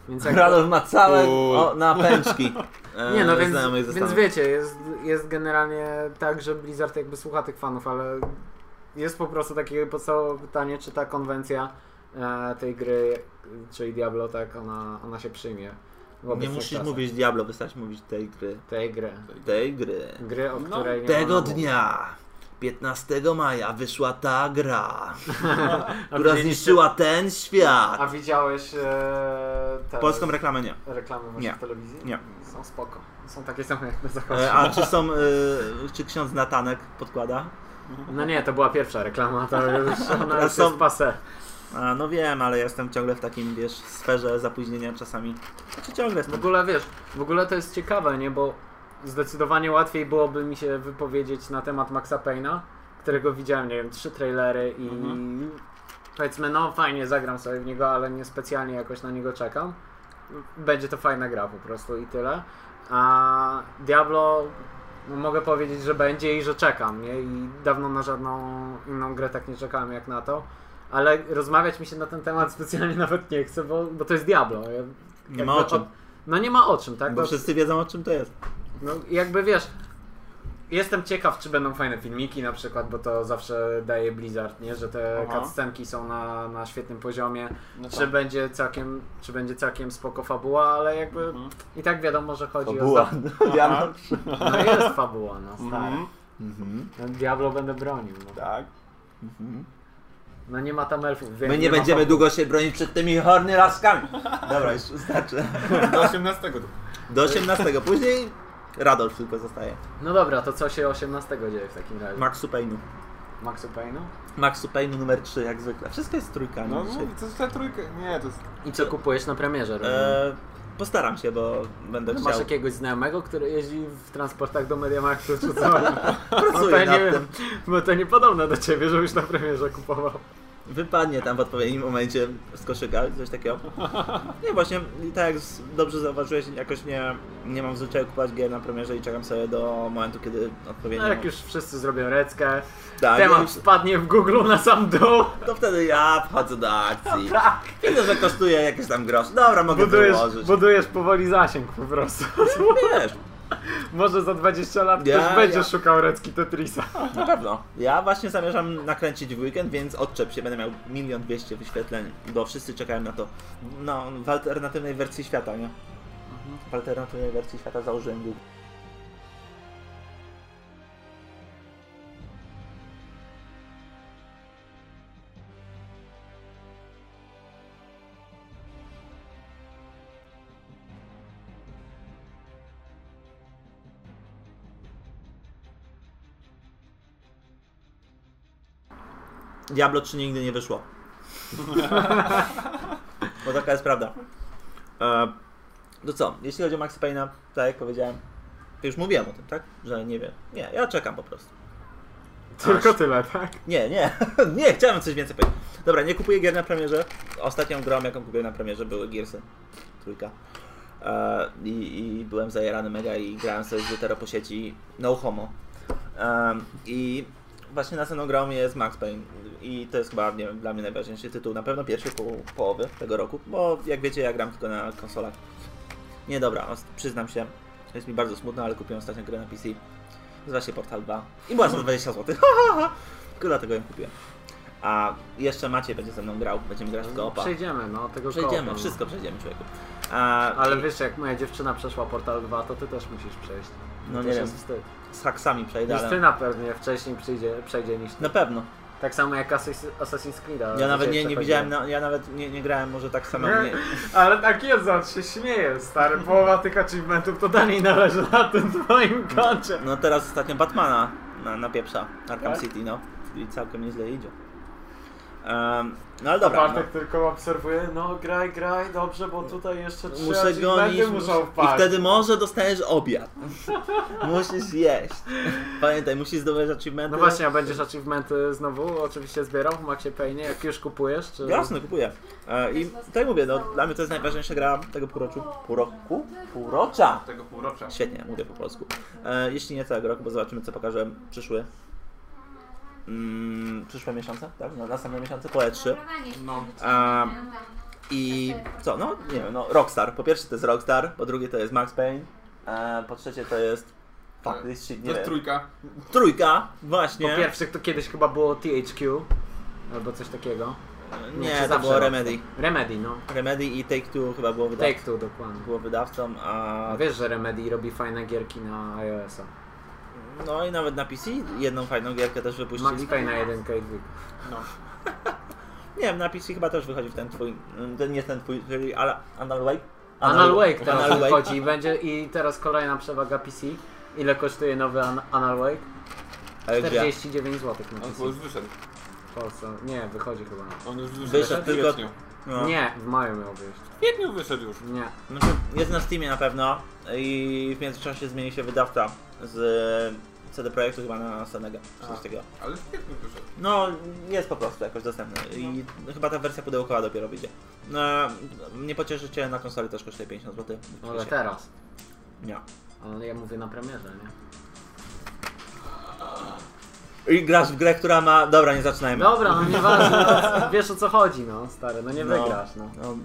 Więc jak... Radolf ma całe o, napęczki. e, Nie no, więc, więc wiecie, jest, jest generalnie tak, że Blizzard jakby słucha tych fanów, ale jest po prostu takie podstawowe pytanie, czy ta konwencja e, tej gry, czyli Diablo, tak, ona, ona się przyjmie. Nie musisz czasach. mówić Diablo, wystarczy mówić tej gry. tej gry. Tej gry. Gry, o No, której nie Tego dnia, 15 maja, wyszła ta gra, która zniszczyła ten świat. A widziałeś e, te Polską reklamę nie. reklamy właśnie Nie. w telewizji? Nie. Są spoko. Są takie same jak na zachodzie. E, a czy są, e, czy ksiądz Natanek podkłada? No nie, to była pierwsza reklama, to już ona już są- jest pase. A, no wiem, ale jestem ciągle w takim, wiesz, sferze zapóźnienia czasami. Znaczy ciągle W jestem. ogóle wiesz, w ogóle to jest ciekawe, nie? Bo zdecydowanie łatwiej byłoby mi się wypowiedzieć na temat Maxa Payne'a, którego widziałem, nie wiem, trzy trailery i Mhm. powiedzmy, no fajnie zagram sobie w niego, ale nie specjalnie jakoś na niego czekam. Będzie to fajna gra po prostu i tyle. A Diablo no, mogę powiedzieć, że będzie i że czekam, nie? I dawno na żadną inną grę tak nie czekałem jak na to. Ale rozmawiać mi się na ten temat specjalnie nawet nie chce, bo, bo to jest Diablo. Ja, Nie ma o czym. no nie ma o czym, tak? Bo To- wszyscy wiedzą o czym to jest. no jakby wiesz, jestem ciekaw, czy będą fajne filmiki na przykład, bo to zawsze daje Blizzard, nie? Że te Aha. cutscenki są na, na świetnym poziomie, No czy tak. będzie całkiem, czy będzie całkiem spoko fabuła, ale jakby Mhm. i tak wiadomo, że chodzi Fabuła. o... Diablo. No jest fabuła, no stary. Mhm. Mhm. No, Diablo będę bronił, no. Tak. Mhm. No nie ma tam elfów, My nie ma będziemy długo się bronić przed tymi horny laskami. Dobra, już starczy. Do 18. Do 18. Później Radolf tylko zostaje. No dobra, to co się 18 dzieje w takim razie? Maxu Payne'u. Maxu Payne'u? Maxu Payne'u numer 3, jak zwykle. Wszystko jest trójkami No, dzisiaj. to jest ta trójka. Nie, to jest. I co kupujesz na premierze? E, postaram się, bo będę Masz chciał. jakiegoś znajomego, który jeździ w transportach do Mediamarktu czy co? Pracuję Bo to nad nie, tym. bo to niepodobne do ciebie, żebyś na premierze kupował. Wypadnie tam w odpowiednim momencie z koszyka, coś takiego. Nie, właśnie i tak jak dobrze zauważyłeś, jakoś nie, nie mam zwyczaju kupować gier na premierze i czekam sobie do momentu, kiedy odpowiednio... No jak już wszyscy zrobią reckę, tak, temat już- spadnie w Google na sam dół. to wtedy ja wchodzę do akcji. Tak. Widzę, że kosztuje jakieś tam grosze. Dobra, mogę Budujesz, wyłożyć. budujesz powoli zasięg po prostu. Wiesz, Może za 20 lat Ja- ktoś będzie ja- szukał recki Tetrisa. na pewno. Ja właśnie zamierzam nakręcić w weekend, więc odczep się, będę miał milion dwieście wyświetleń, bo wszyscy czekają na to. No, w alternatywnej wersji świata, nie? W alternatywnej wersji świata założyłem Google. Diablo 3 nigdy nie wyszło. Bo taka jest prawda. E, to co, jeśli chodzi o Max Payne'a, tak jak powiedziałem, to już mówiłem o tym, tak? Że nie wiem. Nie, ja czekam po prostu. Tylko tyle, tak? Nie, nie, nie, chciałem coś więcej powiedzieć. Dobra, nie kupuję gier na premierze. Ostatnią grą, jaką kupiłem na premierze, były Gearsy. Trójka. E, i, I byłem zajarany mega i grałem sobie z Lutero po sieci no homo. E, I właśnie następną grą jest Max Payne. I to jest chyba, nie wiem, dla mnie najważniejszy tytuł. Na pewno pierwszej po, połowy tego roku, bo jak wiecie, ja gram tylko na konsolach. Nie, dobra, przyznam się, jest mi bardzo smutno, ale kupiłem ostatnio grę na PC. Nazywa się Portal 2 i była za 20 zł. Tylko dlatego ją kupiłem. A jeszcze Maciej będzie ze mną grał, będziemy grać w koopa. Przejdziemy, no, tego Przejdziemy, koopa, no. wszystko przejdziemy, człowieku. A, Ale i wiesz, jak moja dziewczyna przeszła Portal 2, to ty też musisz przejść. No nie wiem. jest wstyd. Z haksami przejdę, ale... Justyna pewnie wcześniej przyjdzie, przejdzie niż ty. Na pewno. Tak samo jak Assassin's Creed. Ja nawet nie, nie widziałem, na, ja nawet nie, nie grałem może tak samo. Nie, Ale tak jest, zobacz, się śmieje, stary. Połowa tych achievementów to dalej należy na tym twoim koncie. no teraz ostatnio Batmana na, na pieprza, Arkham Tak? City, no. I całkiem nieźle idzie. Um, no ale dobra, no. Bartek tylko obserwuje, no graj, graj, dobrze, bo tutaj jeszcze trzy muszę gonić muszą i wtedy może dostajesz obiad. musisz jeść. Pamiętaj, musisz zdobyć achievementy. No właśnie, a będziesz achievementy znowu oczywiście zbierał w Maxie Payne, jak już kupujesz, czy... Jasne, kupuję. E, I tak mówię, no, dla mnie to jest najważniejsza gra tego półroczu. Półroku? Półrocza! Tego półrocza. Świetnie, mówię po polsku. E, jeśli nie całego roku, bo zobaczymy co pokaże przyszły. Mm, przyszłe miesiące, tak? No, następne miesiące, po E3. No. A, I co, no nie wiem, no Rockstar. Po pierwsze to jest Rockstar, po drugie to jest Max Payne, e, po trzecie to jest... Fuck, this shit, To nie jest wiem. trójka. Trójka, Po właśnie. pierwsze, to kiedyś chyba było THQ, albo coś takiego. Nie, czy to zawsze było Rockstar? Remedy. Remedy, no. Remedy i Take-Two chyba było wydawcą. Take Two, dokładnie. Było wydawcą, a... A wiesz, że Remedy robi fajne gierki na iOS-a. No i nawet na PC jedną fajną gierkę też wypuścili. Payne 1 i 2. No. Nie wiem, na PC chyba też wychodzi w ten twój, ten nie ten twój, czyli Anal Wake? Anal Wake teraz Anal Wake. wychodzi i będzie i teraz kolejna przewaga PC. Ile kosztuje nowy An- Anal Wake? Ale gdzie? 49 zł na On PC. chyba już wyszedł. W Polsce. Nie, wychodzi chyba. On już wyszedł. Wyszedł w tylko-. No. Nie, w maju miał wyjść. W kwietniu wyszedł już. Nie. Znaczy, jest na Steamie na pewno i w międzyczasie zmieni się wydawca z CD Projektu chyba na Senega, czy coś takiego. Ale wyszedł. No, jest po prostu jakoś dostępny i chyba ta wersja pudełkowa dopiero wyjdzie. No, nie pocieszycie, na konsoli też kosztuje 50 zł. Ale teraz. Nie. Ale ja mówię na premierze, nie? I grasz w grę, która ma... Dobra, nie zaczynajmy. Dobra, no nieważne, no, wiesz o co chodzi, no stary, no nie No. wygrasz, no. No,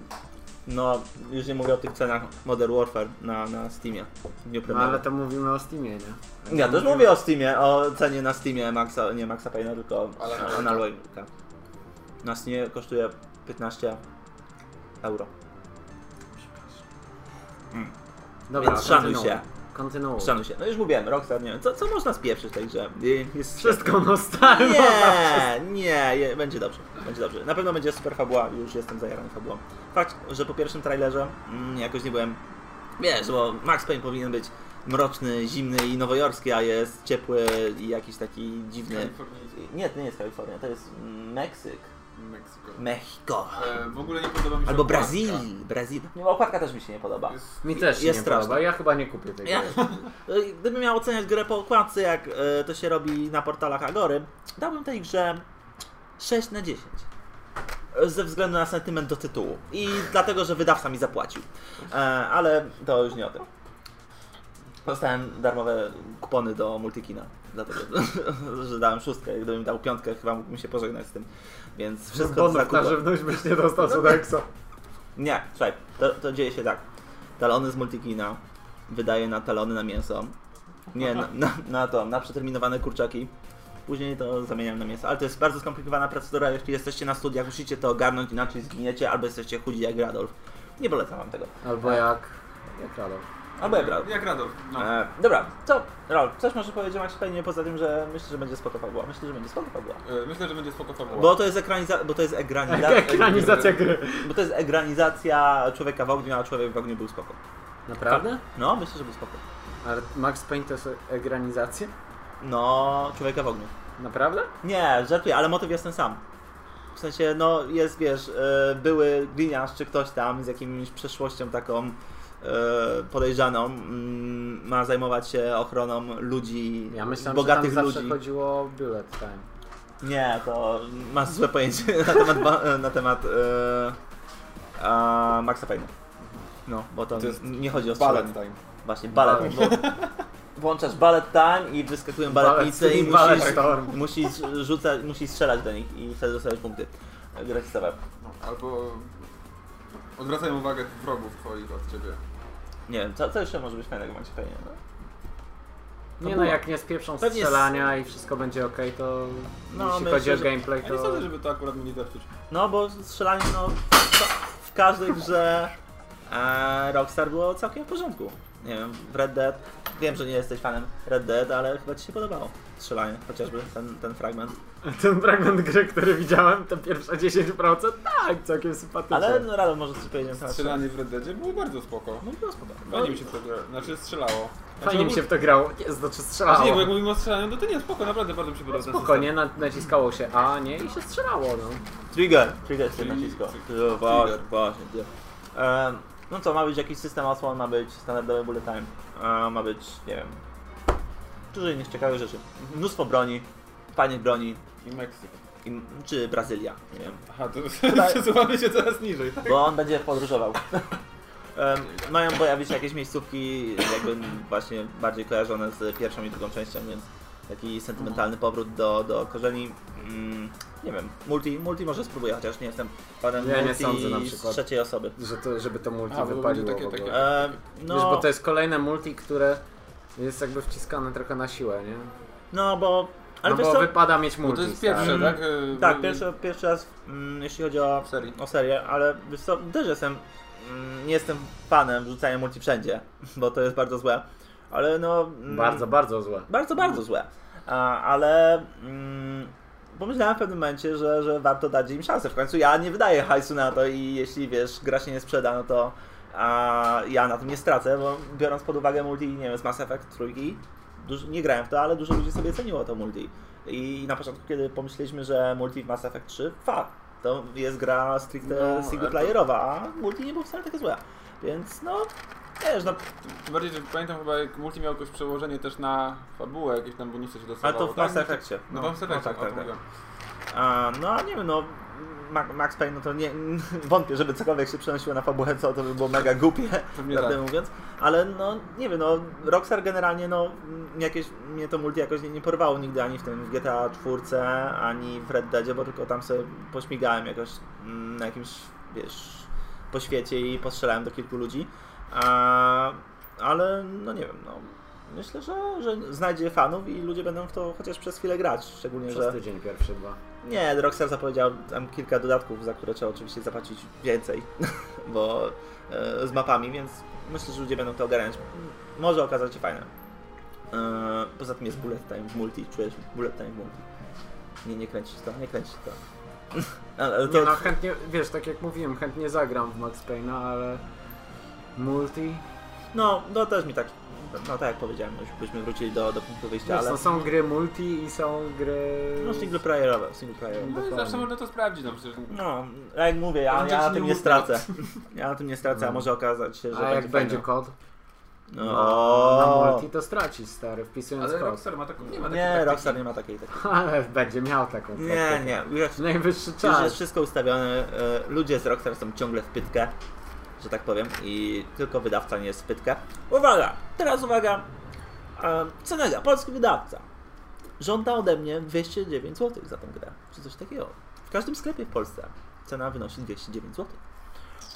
no, już nie mówię o tych cenach Modern Warfare na, na Steamie. w dniu No premiery. ale to mówimy o Steamie, nie? Ja też mówię o Steamie, o cenie na Steamie Maxa, nie Maxa Payne'a, tylko Ale- Analogika. Na Steamie kosztuje 15 euro. Dobra, Więc szanuj kontynuuj. się. Kontynuuj. Szanuj się. No już mówiłem, Rockstar, nie wiem, co, co można spieprzyć w tej grze? Jest Wszystko no stary, Nie, nie, je, będzie dobrze, będzie dobrze. Na pewno będzie super fabuła, już jestem zajarany fabułą. Fakt, że po pierwszym trailerze mm, jakoś nie byłem, wiesz, bo Max Payne powinien być mroczny, zimny i nowojorski, a jest ciepły i jakiś taki dziwny. Kalifornijski. Nie, to nie jest Kalifornia, to jest Meksyk. Meksyko. Mexico. E, w ogóle nie podoba mi się Albo okładka. Brazylii. Brazylii. Nie, okładka też mi się nie podoba. Jest... Mi też Jest nie podoba, ja chyba nie kupię tej Ja, gry. gdybym miał oceniać grę po okładce, jak e, to się robi na portalach Agory, dałbym tej grze 6 na 10. ze względu na sentyment do tytułu i dlatego, że wydawca mi zapłacił. E, ale to już nie o tym. Dostałem darmowe kupony do Multikina, dlatego, że dałem szóstkę. Gdybym dał piątkę, chyba mógłbym się pożegnać z tym. Więc wszystko Bonus za na żywność byś nie dostał No co. Dexa. Nie, słuchaj, to, to dzieje się tak. Talony z Multikina wydaje na talony na mięso. Nie, na, na, na to, na przeterminowane kurczaki. Później to zamieniam na mięso. Ale to jest bardzo skomplikowana procedura. Jeśli jesteście na studiach, musicie to ogarnąć, inaczej zginiecie, albo jesteście chudzi jak Radolf. Nie polecam wam tego. Albo jak... Jak Radolf. Albo jak Radolf. Jak Radolf. No. E, dobra, co? Rol, coś może powiedzieć o Max Payne poza tym, że myślę, że będzie spoko fabuła. Myślę, że będzie spoko fabuła. E, Myślę, że będzie spoko fabuła. Bo to jest ekranizacja, bo to jest ekranizacja, Ekranizacja gry. bo to jest ekranizacja Człowieka w ogniu, a Człowiek w ogniu był spoko. Naprawdę? No, myślę, że był spoko. Ale Max Payne to jest egranizacja? No, Człowieka w ogniu. Naprawdę? Nie, żartuję, ale motyw jest ten sam. W sensie, no jest, wiesz, e, były gliniarz czy ktoś tam z jakimś przeszłością taką e, podejrzaną mm, ma zajmować się ochroną ludzi, Ja myślałem, bogatych że tam zawsze ludzi. chodziło o bullet time. Nie, to masz złe pojęcie na temat, ba- na temat e, a, Maxa Payne'a. No, bo to, To jest nie chodzi o strzelanie. time. Właśnie, balet. Bo, włączasz ballet time i wyskakują baletnicy i musisz, storm. musisz, rzucać, musisz strzelać do nich i wtedy dostajesz punkty gratisowe. Albo odwracają uwagę wrogów twoich od ciebie. Nie wiem, co, co jeszcze może być fajnego Macie Payne? No? To Nie no, jak nie spieprzą Pewnie strzelania i wszystko będzie ok, to No, jeśli myślę, chodzi o że- gameplay, Ja nie to... sądzę, żeby to akurat mnie zepsuć. no, bo strzelanie no, w- w każdej grze e, Rockstar było całkiem w porządku. Nie wiem, w Red Dead, wiem, że nie jesteś fanem Red Dead, ale chyba Ci się podobało strzelanie, chociażby ten, ten fragment. Ten fragment gry, który widziałem, te pierwsze 10%, tak, całkiem sympatyczne. Ale no, Radom może coś powiedzieć Strzelanie w Red Deadzie było bardzo spoko. No, było spoko. Fajnie mi się to gra, znaczy strzelało. Fajnie mi znaczy, się w to grało. Nie, znaczy Znaczy strzelało. nie, bo jak mówimy o strzelaniu, no to nie, spoko, naprawdę bardzo mi się podoba ten Spokojnie, na, naciskało się A, nie? I się strzelało, no. Trigger, trigger się naciskał. No, Właśnie, trigger. właśnie. No co, ma być jakiś system osłon, ma być standardowy bullet time, a ma być, nie wiem, dużo innych ciekawych rzeczy. Mnóstwo broni, fajnych broni. I Meksyk. i, czy Brazylia, nie wiem, Aha, to przesuwamy się coraz niżej. tak? bo on będzie podróżował. Em, Mają pojawić się jakieś miejscówki, jakby właśnie bardziej kojarzone z pierwszą i drugą częścią, więc taki sentymentalny powrót do, do korzeni. Mm, nie wiem, multi, multi może spróbuję, chociaż nie jestem fanem Ja nie sądzę na z przykład. trzeciej osoby. Że to, żeby to multi A, bo wypaliło takie- w ogóle. takie- E, no, Wiesz, bo to jest kolejne multi, które jest jakby wciskane trochę na siłę, nie? no bo, ale no bo co, wypada mieć Bo multi. to jest pierwsze, Mm, tak? E, tak, pierwszy, pierwszy raz, mm, jeśli chodzi o, serii. o serię, ale wiesz co, też jestem, mm, nie jestem fanem wrzucania multi wszędzie, bo to jest bardzo złe, ale no... mm, Bardzo, bardzo złe. Bardzo, bardzo złe. A, ale mm, pomyślałem w pewnym momencie, że, że warto dać im szansę. W końcu ja nie wydaję hajsu na to i jeśli wiesz, gra się nie sprzeda, no to a, ja na tym nie stracę, bo biorąc pod uwagę multi, nie wiem, z Mass Effect trójki, dużo, nie grałem w to, ale dużo ludzi sobie ceniło to multi. I na początku, kiedy pomyśleliśmy, że multi w Mass Effect 3, fakt, to jest gra stricte No, singleplayerowa, a multi nie było wcale takie złe. Więc no, wiesz, no, Tym bardziej, że pamiętam chyba jak multi miał jakieś przełożenie też na fabułę, jakieś tam bonusy się dostawało. ale to w tak? Mass Effectie. No, w Mass Effectie, tak, tak, tak. A, no nie wiem, no Ma- Max Payne, no to nie, wątpię, żeby cokolwiek się przenosiło na fabułę, co to by było mega głupie, prawdę tak. mówiąc, ale no nie wiem, no Rockstar generalnie, no jakieś, mnie to multi jakoś nie, nie porwało nigdy ani w tym w GTA 4, ani w Red Deadzie, bo tylko tam sobie pośmigałem jakoś mm, na jakimś, wiesz, po świecie i postrzelałem do kilku ludzi, A, ale no nie wiem, no myślę, że, że znajdzie fanów i ludzie będą w to chociaż przez chwilę grać, szczególnie, Przez że... tydzień pierwsze dwa. Nie, Rockstar zapowiedział tam kilka dodatków, za które trzeba oczywiście zapłacić więcej, bo e, z mapami, więc myślę, że ludzie będą to ogarniać. Może okazać się fajne. E, poza tym jest bullet time w multi, czujesz bullet time w multi. Nie, nie kręcić to, nie kręcić to. Ale to Nie no, chętnie, wiesz, tak jak mówiłem, chętnie zagram w Max Payne'a, ale multi... no, no też mi tak, no tak jak powiedziałem, już byśmy wrócili do, do punktu wyjścia, Wiesz, ale no, są gry multi i są gry... no single playerowe, single playerowe. No i Dokładnie. zawsze można to sprawdzić, no przecież. No, jak mówię, ja, Będzie ja na tym nie nie stracę. Ja na tym nie stracę, a No. może okazać się, że A jak będzie kod? Na O. multi to straci, stary, wpisując Ale kod. Rockstar ma taką, nie ma takiej Nie, taktyki. Rockstar nie ma takiej takiej. Ale będzie miał taką Nie, taktykę. nie. Już, Najwyższy już czas. jest wszystko ustawione. e, Ludzie z Rockstar są ciągle w pytkę, że tak powiem, i tylko wydawca nie jest w pytkę. Uwaga! Teraz uwaga! E, Cenega, polski wydawca. Żąda ode mnie 209 zł za tę grę, czy coś takiego. W każdym sklepie w Polsce cena wynosi 209 zł.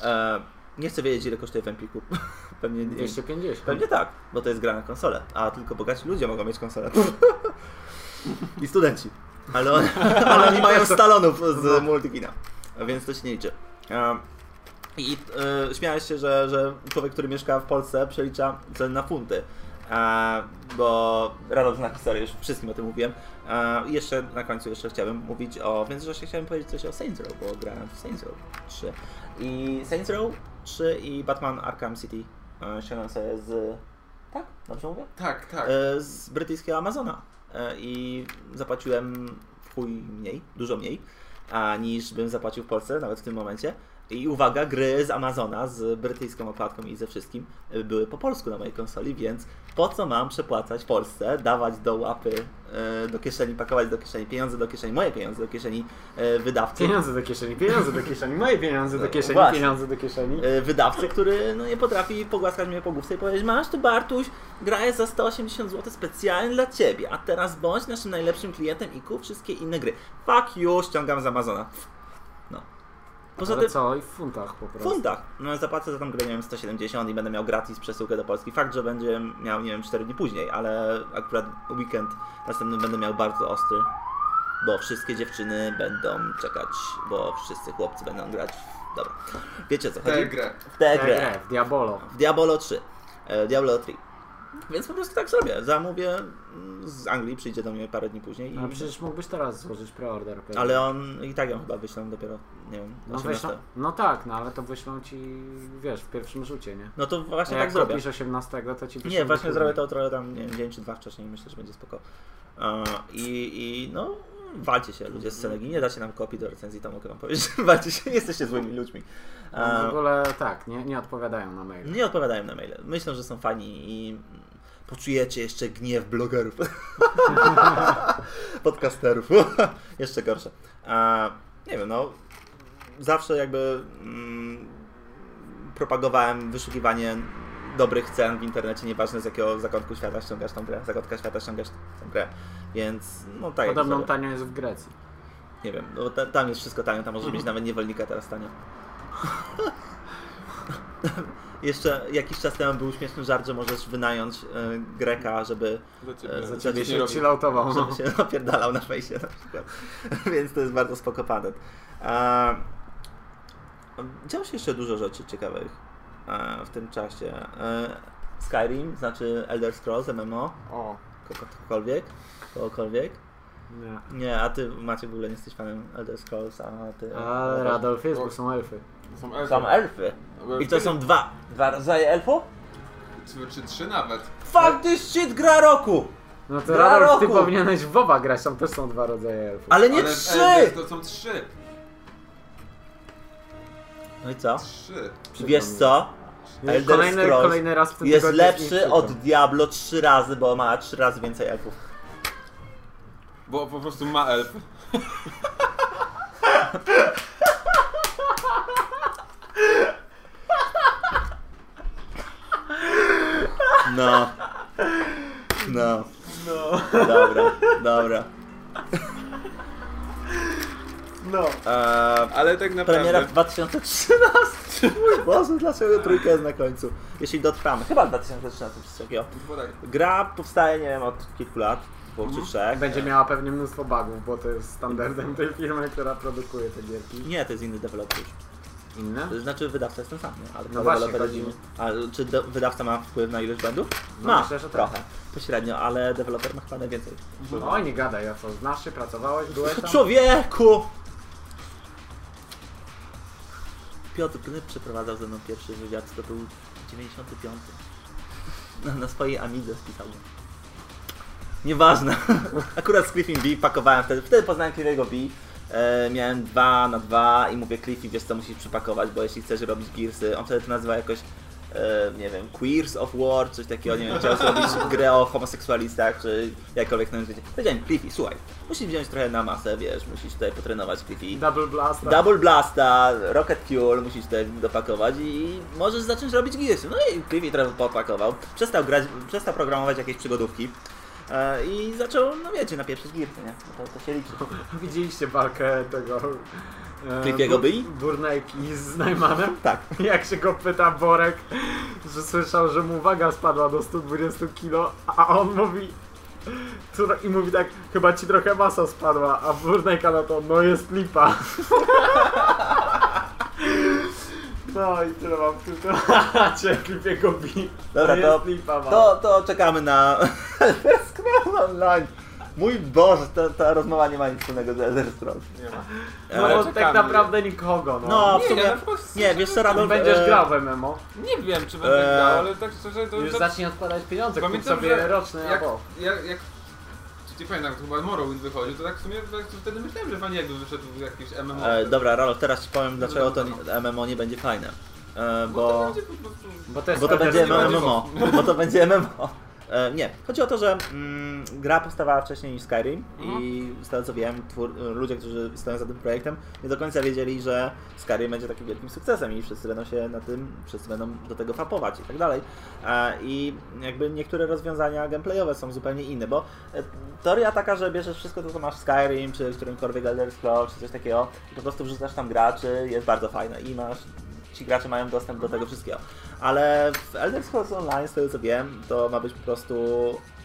E, nie chcę wiedzieć, ile kosztuje w Empiku. Pewnie, nie, 250. pewnie tak, bo to jest gra na konsolę, a tylko bogaci ludzie mogą mieć konsolę. I studenci. Ale, on, ale oni mają stalonów z multikina, a więc to się nie liczy. Um, I e, śmiałeś się, że, że człowiek, który mieszka w Polsce przelicza ceny na funty. E, bo Radol zna historię, już wszystkim o tym mówiłem. E, I jeszcze na końcu jeszcze chciałbym mówić o, więc jeszcze chciałem powiedzieć coś o Saints Row, bo grałem w Saints Row 3. I Saints Row 3 i Batman Arkham City e, ściągnąłem sobie z... Tak? Dobrze mówię? Tak, tak. E, z brytyjskiego Amazona E, i zapłaciłem w chuj mniej, dużo mniej, a, niż bym zapłacił w Polsce, nawet w tym momencie. I uwaga, gry z Amazona, z brytyjską okładką i ze wszystkim e, były po polsku na mojej konsoli, więc po co mam przepłacać Polsce, dawać do łapy, e, do kieszeni, pakować do kieszeni, pieniądze do kieszeni, moje pieniądze do kieszeni e, wydawcy. Pieniądze do kieszeni, pieniądze do kieszeni, moje pieniądze do kieszeni, Właśnie. pieniądze do kieszeni. wydawcę, który no, nie potrafi pogłaskać mnie po główce i powiedzieć masz tu Bartuś, gra jest za 180 zł specjalnie dla Ciebie, a teraz bądź naszym najlepszym klientem i kup wszystkie inne gry. Fuck you, ściągam z Amazona. No. Poza Ale tym co? I w funtach po w prostu. funtach. No zapłacę za tą grę, nie wiem, 170 i będę miał gratis przesyłkę do Polski. Fakt, że będzie miał, nie wiem, 4 dni później, ale akurat weekend następny będę miał bardzo ostry. Bo wszystkie dziewczyny będą czekać, bo wszyscy chłopcy będą grać. w- Dobra. Wiecie o co chodzi? Tę grę. W tę grę. w Diabolo. W Diablo 3. E, Diablo 3. Więc po prostu tak zrobię. Zamówię mm, z Anglii, przyjdzie do mnie parę dni później. I... A przecież mógłbyś teraz złożyć preorder. pewnie. Ale on i tak ją chyba wyślą dopiero, nie wiem, No, 18. wyślą, no tak, no ale to wyślą ci, wiesz, w pierwszym rzucie, nie? No to właśnie A tak jak zrobię. kupisz 18, to ci Nie, właśnie zrobię to trochę tam, nie wiem, dzień czy dwa wcześniej i myślę, że będzie spoko. E, I, I no, walcie się ludzie z Senegi, nie dacie nam kopii do recenzji, to mogę wam powiedzieć, walcie się, nie jesteście złymi ludźmi. No, w ogóle tak, nie, nie odpowiadają na mail. nie odpowiadają na maile, myślą, że są fani i poczujecie jeszcze gniew blogerów, podcasterów, jeszcze gorsze. Nie wiem, no, zawsze jakby mm, propagowałem wyszukiwanie dobrych cen w internecie, nieważne z jakiego zakątku świata ściągasz tą grę, zakątka świata ściągasz tą grę, więc no tak jak Podobno tanio jest w Grecji. nie wiem, no, ta, tam jest wszystko tanio, tam może Mhm. być nawet niewolnika teraz tanio. Jeszcze jakiś czas temu był śmieszny żart, że możesz wynająć e, Greka, żeby, Za ciebie, E, za ciebie Się chilloutował, no. żeby się napierdalał na fejsie na przykład. Więc to jest bardzo spoko patent. E, działo się jeszcze dużo rzeczy ciekawych w tym czasie. E, Skyrim, znaczy Elder Scrolls, MMO, O, kogokolwiek, kogokolwiek. Nie. Nie, a ty Maciek w ogóle nie jesteś fanem Elder Scrolls, a ty... Ale Radolf jest, bo są elfy. są elfy. Są elfy. I to są dwa. Dwa rodzaje elfów? Czy, czy trzy nawet. Fuck this shit, gra roku! No to Dla Radolf, ty roku. powinieneś w WoWa grać, tam też są dwa rodzaje elfów. Ale nie Ale trzy! Elder to są trzy. No i co? Trzy. Wiesz co? Elder kolejny, Scrolls kolejny raz w tym Jest lepszy od Diablo trzy razy, bo ma trzy razy więcej elfów. Bo po prostu ma elf. No. No. No. Dobra, dobra. No. Ale tak naprawdę... premiera w 2013. Mój Boże, dlaczego trójka jest na końcu? Jeśli dotrwamy. Chyba 2013 czy coś takiego. Tak, Gra powstaje, nie wiem, od kilku lat, dwóch czy trzech. Będzie miała pewnie mnóstwo bugów, bo to jest standardem tej firmy, która produkuje te gierki. Nie, to jest inny deweloper. Inne? To znaczy wydawca jest ten sam, nie? Ale No właśnie, deweloper chodzi jest inny. A czy de- wydawca ma wpływ na ilość błędów? No ma, myślę, że tak. trochę. Pośrednio, ale deweloper ma chyba najwięcej. Oj, nie gadaj, a co, znasz się, pracowałeś, byłeś tam? Człowieku! Piotr Gnyb przeprowadzał ze mną pierwszy wywiad, to był 95. Na, na swojej Amidze spisał go. Nieważne. Akurat z Cliffy B pakowałem wtedy. Wtedy poznałem Cliffy'ego B. E, miałem 2 na 2 i mówię Cliffy, wiesz co musisz przypakować, bo jeśli chcesz robić Gearsy, on wtedy to nazywa jakoś nie wiem, Queers of War, coś takiego, nie wiem, chciał zrobić grę o homoseksualistach, czy jakkolwiek to nazwiecie. Powiedziałem, Cliffy, słuchaj, musisz wziąć trochę na masę, wiesz, musisz tutaj potrenować Cliffy. Double Blast. Double Blasta, Rocket Fuel musisz tutaj dopakować i możesz zacząć robić girsy. No i Cliffy trochę popakował, przestał grać, przestał programować jakieś przygodówki e, i zaczął, no wiecie, napieprzyć girsy, nie? No to, to się liczy. Widzieliście walkę tego... e, Dur- Bee? Durnejki z Najmanem? Tak. Jak się go pyta Borek, że słyszał, że mu waga spadła do 120 kg, a on mówi... I mówi tak, chyba ci trochę masa spadła, a Burnejka na to, no jest lipa. No i tyle mam w tym temacie Cliffiego B. Dobra, no to- mam. To, to czekamy na Scroll Online. Mój Boże, ta, ta rozmowa nie ma nic wspólnego z Elder Scrolls. Nie ma. No Ale bo czekamy. tak naprawdę nikogo, no. No, w Nie, sumie, ja przykład- nie, wiesz co, Radol, Będziesz e, grał w MMO. Nie wiem, czy będę Eee, grał, ale tak szczerze to... Już to zacznij odkładać pieniądze, kup Pamiętam, sobie że roczny jak, albo. jak, jak czy nie pamiętam, to chyba Morrowind wychodził, to tak w sumie tak, wtedy myślałem, że fajnie jakby wyszedł jakiś MMO. E, dobra, Ralo, teraz ci powiem, dlaczego to nie, MMO nie będzie fajne. E, Bo to bo, będzie po prostu... Bo to jest bo to będzie. MMO. Bo to będzie MMO. E, nie, chodzi o to, że mm, gra powstawała wcześniej niż Skyrim i z tego co wiem, twór, ludzie, którzy stoją za tym projektem, nie do końca wiedzieli, że Skyrim będzie takim wielkim sukcesem i wszyscy będą się na tym, wszyscy będą do tego fapować i tak dalej. E, I jakby niektóre rozwiązania gameplayowe są zupełnie inne, bo e, teoria taka, że bierzesz wszystko to, co masz w Skyrim, czy w którymkolwiek Elder Scrolls, czy coś takiego i po prostu wrzucasz tam graczy, jest bardzo fajne i masz ci gracze mają dostęp do tego wszystkiego. Ale w Elder Scrolls Online, z tego co wiem, to ma być po prostu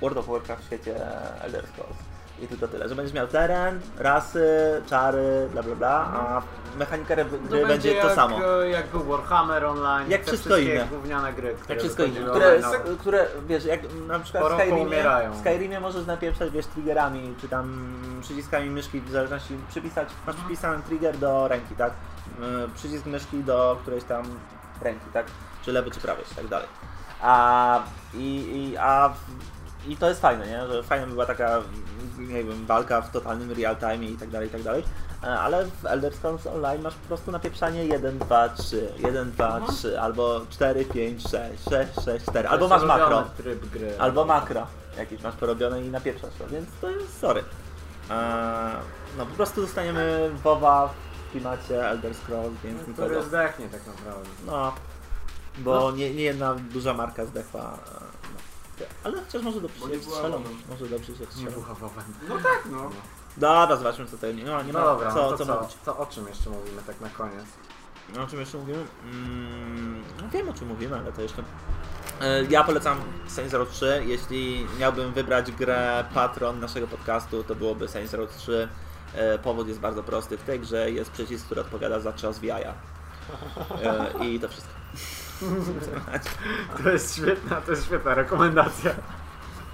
World of Warcraft w świecie Elder Scrolls. I tylko tyle, że będziesz miał teren, rasy, czary, bla bla bla, a mechanika gry To będzie to jak, samo. e, Jak był Warhammer Online, Jak wszystko inne. gówniane gry, które Jak wszystko inne, które, które, wiesz, jak na przykład w Skyrimie, w Skyrimie możesz napieprzać, wiesz, triggerami, czy tam przyciskami myszki, w zależności, przypisać, masz przypisany trigger do ręki, tak? Yy, Przycisk myszki do którejś tam ręki, tak? Czy lewy, czy prawy, i tak dalej. A, i, i, a, i to jest fajne, nie? Że fajna by była taka, nie wiem, walka w totalnym real time i tak dalej, i tak dalej. E, Ale w Elder Scrolls Online masz po prostu napieprzanie 1, 2, 3, 1, 2, 3, albo 4, 5, 6, 6, 6, 4, albo To masz makro. tryb gry. Albo makro jakieś masz porobione i napieprzasz to, więc to jest sorry. Eee, no po prostu dostaniemy WoWa w klimacie Elder Scrolls, więc nikogo. Który zdechnie tak naprawdę. No, bo nie, nie jedna duża marka zdechła. e, No. Ale chociaż może dobrze się strzelą. Może dobrze się Nie strzelą. była. No tak, no. Dobra, zobaczmy co tutaj. Nie, no, nie No ma dobra, co, no to co, co, mówić. to o czym jeszcze mówimy tak na koniec? No, o czym jeszcze mówimy? Mm, no wiem o czym mówimy, ale to jeszcze. E, Ja polecam Saints Row 3. Jeśli miałbym wybrać grę patron naszego podcastu, to byłoby Saints Row 3. E, Powód jest bardzo prosty. W tej grze jest przycisk, który odpowiada za czas w jaja. I to wszystko. To jest świetna, to jest świetna rekomendacja.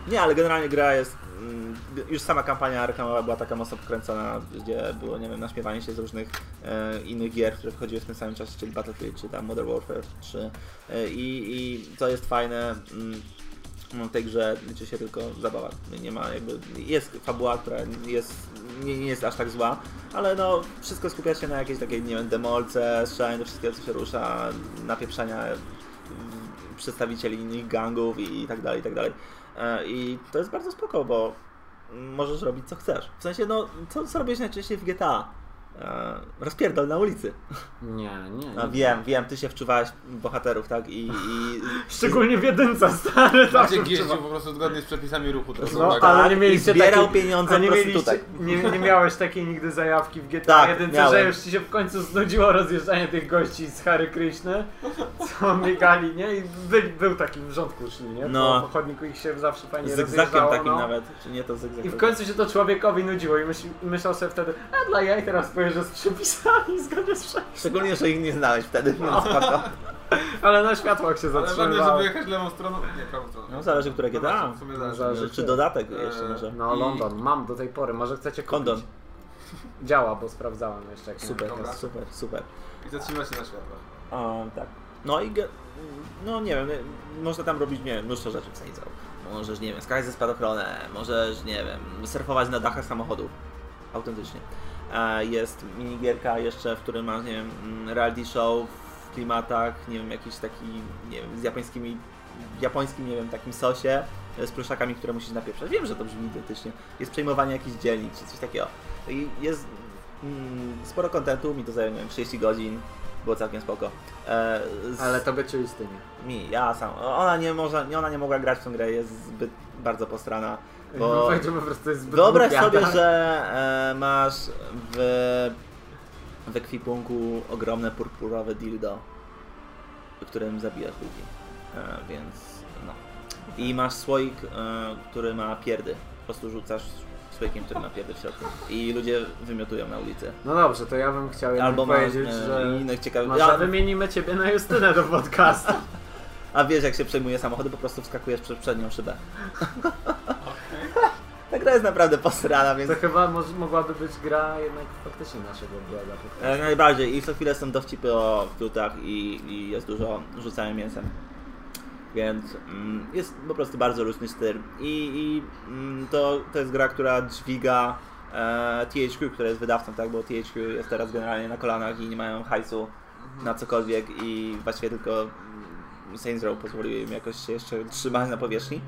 Nie, ale generalnie gra jest. mm, Już sama kampania reklamowa była taka mocno pokręcona, gdzie było, nie wiem, naśmiewanie się z różnych e, innych gier, które wychodziły w tym samym czasie, czyli Battlefield, czy tam Modern Warfare 3. E, i, I to jest fajne. mm, no, w tej grze liczy się tylko zabawa. Nie ma jakby. Jest fabuła, która jest, nie, nie jest aż tak zła, ale no wszystko skupia się na jakiejś takiej, nie wiem, demolce, strzelaniu do wszystkiego, co się rusza, napieprzania przedstawicieli innych gangów i, i tak dalej, i tak dalej. E, I to jest bardzo spoko, bo możesz robić co chcesz. W sensie, no, co, co robisz najczęściej w GTA? E, rozpierdol na ulicy. Nie, nie. No, nie. wiem, wiem, ty się wczuwałeś w bohaterów, tak? I, i Szczególnie w jedynce, stary, Maciek jeździł trzeba- po prostu zgodnie z przepisami ruchu. To No, są tak. ale tak, nie i mieliście zbierał takiej- pieniądze nie, mieliście, nie, nie miałeś takiej nigdy zajawki w GTA Tak, 1, że już ci się w końcu znudziło rozjeżdżanie tych gości z Harry Krishny, co biegali, nie? I by, był taki w rządku szli, nie? No. Po chodniku ich się zawsze fajnie Z zygzakiem rozjeżdżało, takim no. nawet, czy nie to zygzak. I w końcu się to człowiekowi nudziło i myśl, myślał sobie wtedy, a dla jaj teraz pojeżdżę z przepisami zgodnie z przepisami. Szczególnie, że ich nie znałeś wtedy, więc No. spoko. Ale na światłach się Ale ważne, zatrzymywało. żeby jechać lewą stroną. Nie, prawą stroną. No zależy, które GTA. W sumie No, zależy. zależy. Czy, dodatek jeszcze Eee, może. No I- London, mam do tej pory, może chcecie kupić. Kondon. Działa, bo sprawdzałem jeszcze jak Super, Dobra. super, super. I zatrzymać się na światłach. O, tak. No i no nie wiem, można tam robić, nie wiem, mnóstwo rzeczy w Saints. Możesz, nie wiem, skakać ze spadochronem, możesz, nie wiem, surfować na dachach samochodów. Autentycznie. Jest minigierka jeszcze, w którym masz, nie wiem, mm, reality show w klimatach, nie wiem, jakiś taki, nie wiem, z japońskimi, japońskim, nie wiem, takim sosie, e, z pluszakami, które musisz napieprzać. Wiem, że to brzmi identycznie. Jest przejmowanie jakichś dzielnic, czy coś takiego. I jest mm, sporo kontentu, mi to zajęło, nie wiem, 30 godzin, było całkiem spoko. E, z... Ale tobie czy Justynie? Mi, ja sam. Ona nie, może, nie, ona nie mogła grać w tą grę, jest zbyt bardzo postrana. Bo Powiedział po prostu jest zbyt wyobraź sobie, że e, masz w, w ekwipunku ogromne purpurowe dildo, którym zabijasz ludzi. E, więc no. I masz słoik, e, który ma pierdy. Po prostu rzucasz słoikiem, który ma pierdy w środku. I ludzie wymiotują na ulicy. No dobrze, to ja bym chciał jednak Albo masz powiedzieć, e, że innych ciekawych... może Ja, wymienimy ciebie na Justynę do podcastu. a wiesz, jak się przejmuje samochody, po prostu wskakujesz przez przednią szybę. Ta gra jest naprawdę posrana, więc To chyba może, mogłaby być gra jednak faktycznie naszego bloga. Jak najbardziej i co chwilę są dowcipy o fiutach i, i jest dużo rzucania mięsem. Więc mm, jest po prostu bardzo luźny styl. I, i mm, to, to jest gra, która dźwiga e, THQ, która jest wydawcą, tak? Bo THQ jest teraz generalnie na kolanach i nie mają hajsu na cokolwiek i właściwie tylko Saints Row pozwolił im jakoś się jeszcze trzymać na powierzchni.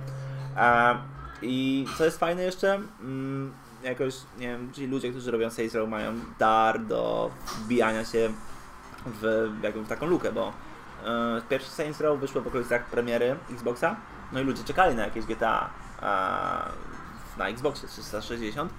E, I co jest fajne jeszcze, mm, jakoś, nie wiem, ci ludzie, którzy robią Saints Row mają dar do wbijania się w, jakby w taką lukę, bo e, pierwszy Saints Row wyszło w okolicach premiery Xboxa, no i ludzie czekali na jakieś GTA a, na Xboxie 360.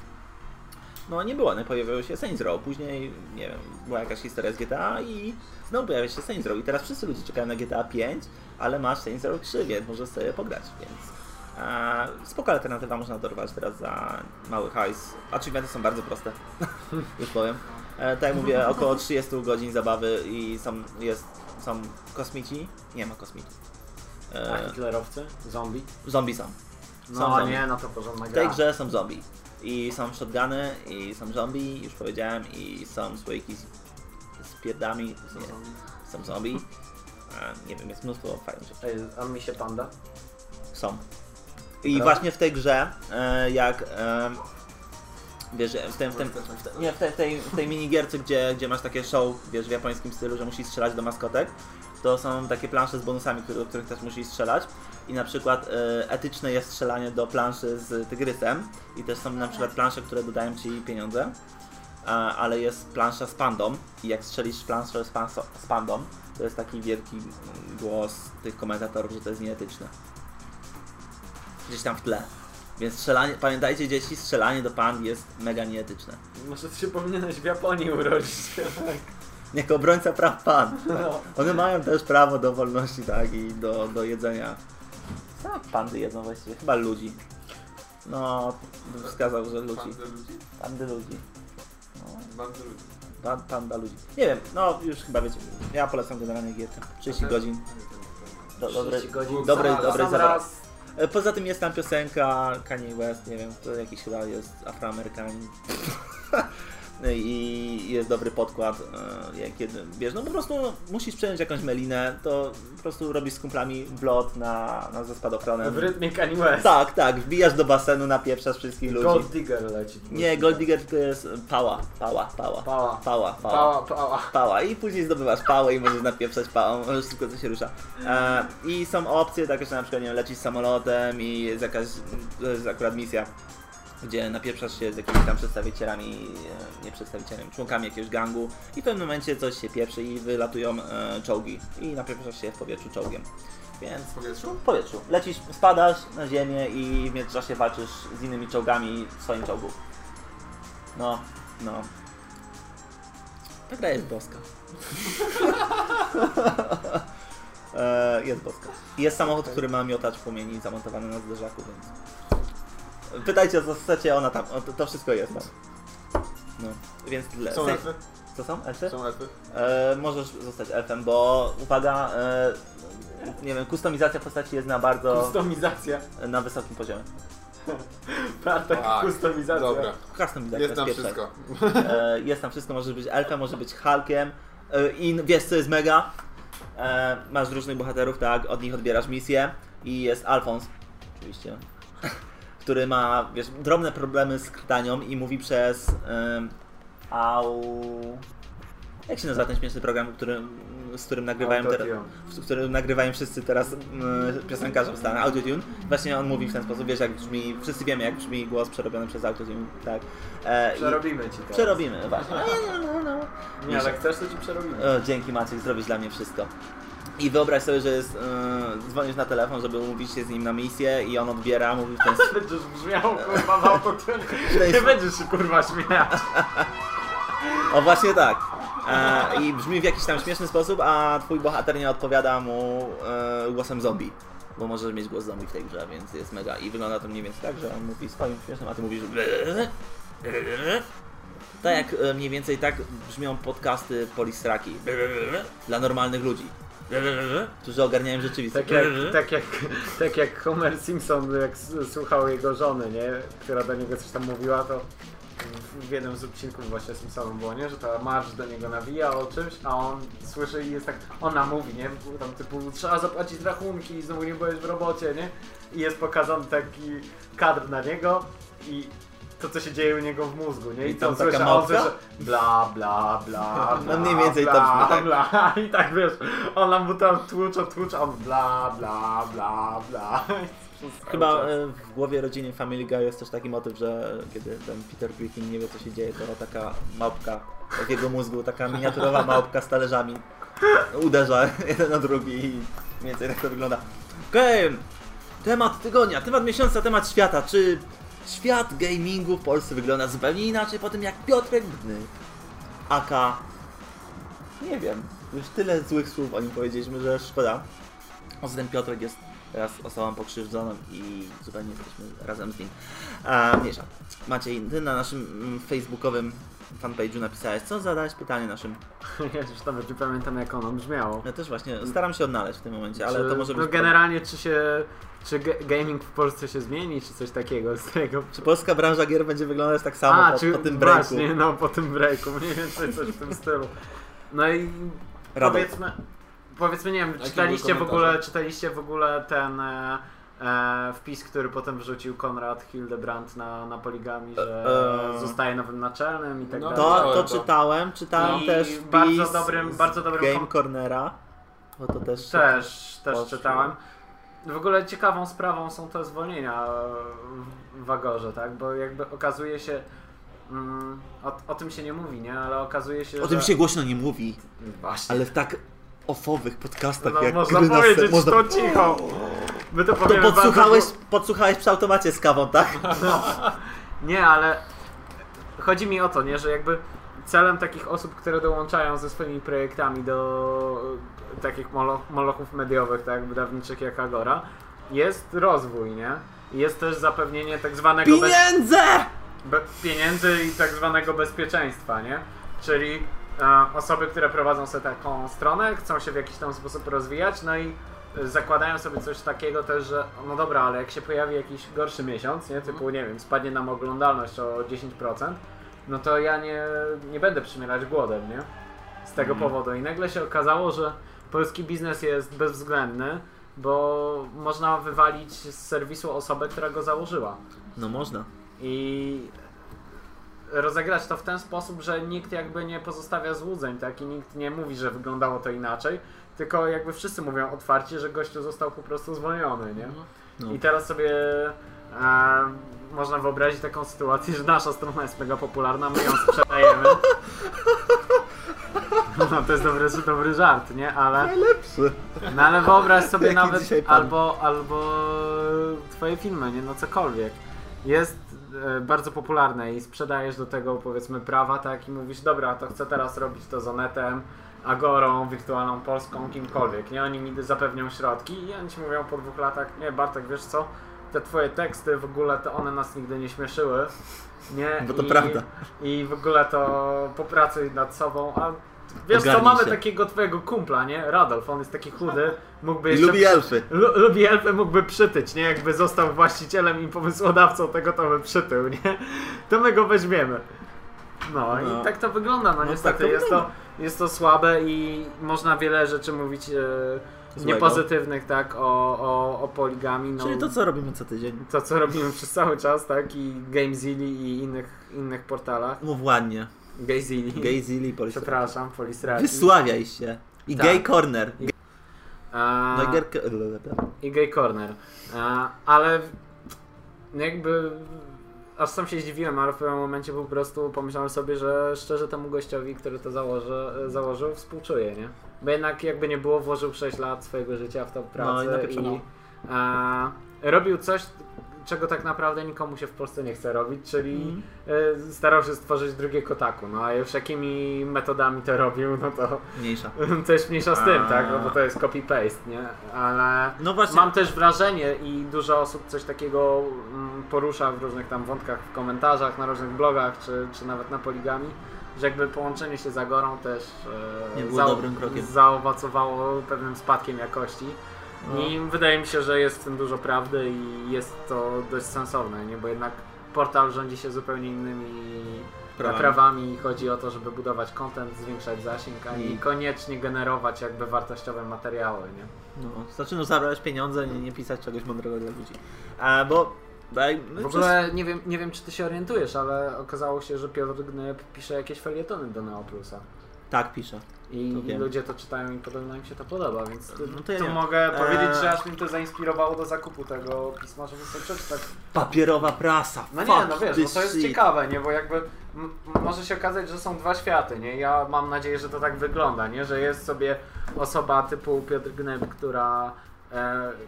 No nie było, nie pojawiło się Saints Row, później, nie wiem, była jakaś historia z GTA i znowu pojawia się Saints Row i teraz wszyscy ludzie czekają na GTA 5, ale masz Saints Row 3, więc możesz sobie pograć, więc e, spoko alternatywa, można dorwać teraz za mały hajs. Achievementy są bardzo proste, już powiem. E, tak jak mówię, około 30 godzin zabawy i są, jest, są kosmici, nie ma kosmitów. A E, hitlerowcy? Zombie? zombie są. Są No zombie. nie, no to porządna W gra. tej grze są zombie. I są shotguny, i są zombie, już powiedziałem, i są słoiki z, z pierdami. Nie, są zombie. A, nie wiem, jest mnóstwo fajnych rzeczy. A mi się panda? Są. I Prawda? właśnie w tej grze, e, jak e, wiesz, w, tym, w, tym, w, te- nie, w, tej, w tej, w tej minigierce, gdzie, gdzie masz takie show, wiesz, w japońskim stylu, że musisz strzelać do maskotek, to są takie plansze z bonusami, do których też musisz strzelać. I na przykład e, etyczne jest strzelanie do planszy z tygrysem. I też są na przykład plansze, które dodają ci pieniądze. A, ale jest plansza z pandą. I jak strzelisz planszę z, panso, z pandą, to jest taki wielki głos tych komentatorów, że to jest nieetyczne. Gdzieś tam w tle. Więc strzelanie, pamiętajcie dzieci, strzelanie do pan jest mega nieetyczne. Może ty się powinieneś w Japonii urodzić. Jako obrońca praw pan. No. One mają też prawo do wolności, tak, i do, do jedzenia. Co pandy jedzą właściwie? Chyba ludzi. No, bym wskazał, że ludzi. Bandy ludzi? Pandy ludzi. No, Bandy ludzi. pan, panda ludzi. Nie wiem, no już chyba wiecie. Ja polecam generalnie gierkę. 30 godzin. Do, dobre, 30 godzin. dobrej, dobrej zabawy. E, Poza tym jest tam piosenka Kanye West, nie wiem, to jakiś chyba jest afroamerykanin. I jest dobry podkład, jak kiedy, wiesz, no po prostu musisz przejąć jakąś melinę, to po prostu robisz z kumplami vlot na, na ze spadochronem. W rytmie Kanye West. Tak, tak, wbijasz do basenu, napieprzasz wszystkich ludzi. Gold Digger leci. Nie, Gold Digger to jest pała, pała, pała, Pała. pała, pała. Pała, pała. I później zdobywasz pałę i możesz napieprzać pałą, tylko co się rusza. E, I są opcje takie, że na przykład nie wiem, lecisz samolotem i jest jakaś, to jest akurat misja, gdzie napieprzasz się z jakimiś tam przedstawicielami, e, nie przedstawicielami, członkami jakiegoś gangu i w pewnym momencie coś się pieprzy i wylatują e, czołgi i napieprzasz się w powietrzu czołgiem. Więc W powietrzu? w powietrzu. Lecisz, spadasz na ziemię i w międzyczasie walczysz z innymi czołgami w swoim czołgu. No, no. Ta gra jest boska. e, jest boska. Jest samochód, który ma miotacz płomieni zamontowany na zderzaku, więc... Pytajcie co chcecie, ona tam, o, to, to wszystko jest tam. No, więc tyle. Są elfy? Co są? Elfy? Są elfy? E, możesz zostać elfem, bo uwaga, e, nie wiem, kustomizacja postaci jest na bardzo, Kustomizacja. na wysokim poziomie. Tak, kustomizacja. Dobra, Kustomizacja jest tam pierwsza. wszystko. E, jest tam wszystko, możesz być elfem, może być Hulkiem e, i wiesz co jest mega? E, masz różnych bohaterów, tak, od nich odbierasz misję i jest Alfons, oczywiście, który ma, wiesz, drobne problemy z krtanią i mówi przez em, au... Jak się nazywa ten śmieszny program, który z którym nagrywają teraz, w którym nagrywają wszyscy teraz mm, piosenkarze w Stanach, Autotune, właśnie on mówi w ten sposób, wiesz jak brzmi, wszyscy wiemy jak brzmi głos przerobiony przez Autotune, tak. E, i- Przerobimy ci to. Przerobimy, właśnie. No, no, no. Nie, ale chcesz, to ci przerobimy. O, dzięki Maciek, zrobić dla mnie wszystko. I wyobraź sobie, że jest, e, dzwonisz na telefon, żeby umówić się z nim na misję i on odbiera, mówi w ten sposób. Będziesz brzmiał kurwa w Nie będziesz się kurwa śmiać. O właśnie tak. E, I brzmi w jakiś tam śmieszny sposób, a twój bohater nie odpowiada mu e, głosem zombie. Bo możesz mieć głos zombie w tej grze, więc jest mega. I wygląda to mniej więcej tak, że on mówi swoim śmiesznym, a ty mówisz. Tak jak e, mniej więcej tak brzmią podcasty Polistraki. Dla normalnych ludzi. Którzy ogarniają rzeczywistość. Tak jak, tak, jak, tak jak Homer Simpson, jak słuchał jego żony, nie? Która do niego coś tam mówiła, to w- jednym z odcinków właśnie Simpsonów było, nie? Że ta Marge do niego nawija o czymś, a on słyszy i jest tak, ona mówi, nie? Tam typu trzeba zapłacić rachunki, znowu nie byłeś w robocie, nie? I jest pokazany taki kadr na niego i to, co się dzieje u niego w mózgu, nie? I to tam słyszę, taka a on słyszy bla, bla, bla, No bla, mniej więcej to bla, brzmi, tak. bla. I tak wiesz, ona mu tam tłucze, tłucze, a on bla, bla, bla, bla. Chyba e, w głowie rodziny Family Guy jest też taki motyw, że kiedy ten Peter Griffin nie wie co się dzieje, to taka małpka w jego mózgu, taka miniaturowa małpka z talerzami uderza jeden na drugi i mniej więcej tak to wygląda. Okej, temat tygodnia, temat miesiąca, temat świata. Czy świat gamingu w Polsce wygląda zupełnie inaczej po tym jak Piotrek Bny, aka... Nie wiem, już tyle złych słów o nim powiedzieliśmy, że szkoda. Poza tym Piotrek jest teraz osobą pokrzywdzoną i zupełnie jesteśmy razem z nim. Mniejsza. Maciej, ty na naszym mm, facebookowym fanpage'u napisałeś, co zadałeś pytanie naszym. Ja już nawet nie pamiętam jak ono brzmiało. Ja też właśnie staram się odnaleźć w tym momencie, ale czy, to może no być... generalnie czy się, czy ga- gaming w Polsce się zmieni, czy coś takiego z tego? Czy polska branża gier będzie wyglądać tak samo A, po, czy po tym breaku? właśnie, no po tym breaku, mniej więcej coś w tym stylu. No i Radek. powiedzmy, powiedzmy, nie wiem, Jakie czytaliście w ogóle, czytaliście w ogóle ten e, e, wpis, który potem wrzucił Konrad Hildebrand na, na poligami, że E, e. zostaje nowym naczelnym i tak No, dalej. To, Czytałem to to. czytałem, czytałem I też wpis bardzo dobrym- z bardzo dobrym Game Cornera, bo to też... Też, też Poszło. czytałem. W ogóle ciekawą sprawą są te zwolnienia w- Wagorze, tak? Bo jakby okazuje się, mm, o, o tym się nie mówi, nie? Ale okazuje się, O że... tym się głośno nie mówi, Właśnie. ale w tak ofowych podcastach No, jak można powiedzieć Se- można... to cicho. My to To podsłuchałeś, bardzo... podsłuchałeś przy automacie z kawą, tak? Nie, ale chodzi mi o to, nie? Że jakby celem takich osób, które dołączają ze swoimi projektami do e, takich molo, molochów mediowych, tak, wydawniczych jak Agora, jest rozwój, nie? Jest też zapewnienie tak zwanego bez, Pieniądze! be, pieniędzy i tak zwanego bezpieczeństwa, nie? Czyli e, osoby, które prowadzą sobie taką stronę, chcą się w jakiś tam sposób rozwijać, no i zakładają sobie coś takiego też, że no dobra, ale jak się pojawi jakiś gorszy miesiąc, nie, typu nie wiem, spadnie nam oglądalność o 10%, no to ja nie, nie będę przymierać głodem, nie? Z tego powodu. I nagle się okazało, że polski biznes jest bezwzględny, bo można wywalić z serwisu osobę, która go założyła. No można. I rozegrać to w ten sposób, że nikt jakby nie pozostawia złudzeń, tak? I nikt nie mówi, że wyglądało to inaczej, tylko jakby wszyscy mówią otwarcie, że gościu został po prostu zwolniony, nie? No. I teraz sobie e, można wyobrazić taką sytuację, że nasza strona jest mega popularna, my ją sprzedajemy. No to jest dobry, dobry żart, nie? Ale, Najlepszy. no ale wyobraź sobie Jaki nawet albo, albo twoje filmy, nie? No cokolwiek. Jest e, bardzo popularne i sprzedajesz do tego powiedzmy prawa, tak? I mówisz, dobra, to chcę teraz robić to z Onetem, Agorą, Wirtualną Polską, kimkolwiek, nie? Oni mi zapewnią środki i oni ci mówią po dwóch latach, nie Bartek, wiesz co? Te twoje teksty w ogóle, to one nas nigdy nie śmieszyły, nie? Bo to I, prawda. I w ogóle to popracuj nad sobą, a wiesz co, Ogarnij mamy się. takiego twojego kumpla, nie? Radolf, on jest taki chudy, mógłby jeszcze... lubi elfy. Lu- lubi elfy, mógłby przytyć, nie? Jakby został właścicielem i pomysłodawcą tego, to by przytył, nie? To my go weźmiemy. No, No. i tak to wygląda, no, No niestety. tak to jest, to. Jest to słabe i można wiele rzeczy mówić e, niepozytywnych, tak, o, o, o poligami. No, Czyli to co robimy co tydzień. to, co robimy przez cały czas, tak, i GameZilli i innych, innych portalach. Mów ładnie. GayZilli. Gay Zilli, Polistraki. Przepraszam, Polistraki. Wysławiaj się. I Tak. Gay Corner. A, No i i Gay Corner. A, ale jakby aż sam się zdziwiłem, ale w pewnym momencie po prostu pomyślałem sobie, że szczerze temu gościowi, który to założy, założył, współczuję, nie? Bo jednak jakby nie było, włożył 6 lat swojego życia w tą pracę No i i, a, robił coś, czego tak naprawdę nikomu się w Polsce nie chce robić, czyli e, starał się stworzyć drugie Kotaku, no a już jakimi metodami to robił, no to Mniejsza. też mniejsza z tym, A. tak? No bo to jest copy-paste, nie? Ale No właśnie. mam też wrażenie i dużo osób coś takiego mm, porusza w różnych tam wątkach, w komentarzach, na różnych blogach, czy, czy nawet na poligami, że jakby połączenie się z Agorą też e, Nie było dobrym krokiem. zaowocowało pewnym spadkiem jakości. No. I wydaje mi się, że jest w tym dużo prawdy i jest to dość sensowne, nie? Bo jednak portal rządzi się zupełnie innymi Prawami. prawami i chodzi o to, żeby budować content, zwiększać zasięg, a I- nie koniecznie generować jakby wartościowe materiały, nie? No, znaczy no zarabiać pieniądze, nie, nie pisać czegoś mądrego dla ludzi. A bo... my W ogóle nie wiem, nie wiem, czy ty się orientujesz, ale okazało się, że Piotr Gnyb pisze jakieś felietony do Neoplusa. Tak, piszę. I, To i ludzie to czytają i podobno im się to podoba, więc tu, No to ja wiem. mogę powiedzieć, Eee. że aż mnie to zainspirowało do zakupu tego pisma, żeby sobie przeczytać. Papierowa prasa. No nie, no wiesz, this no to jest shit. ciekawe, nie, bo jakby może się okazać, że są dwa światy, nie? Ja mam nadzieję, że to tak wygląda, nie? Że jest sobie osoba typu Piotr Gnyb, która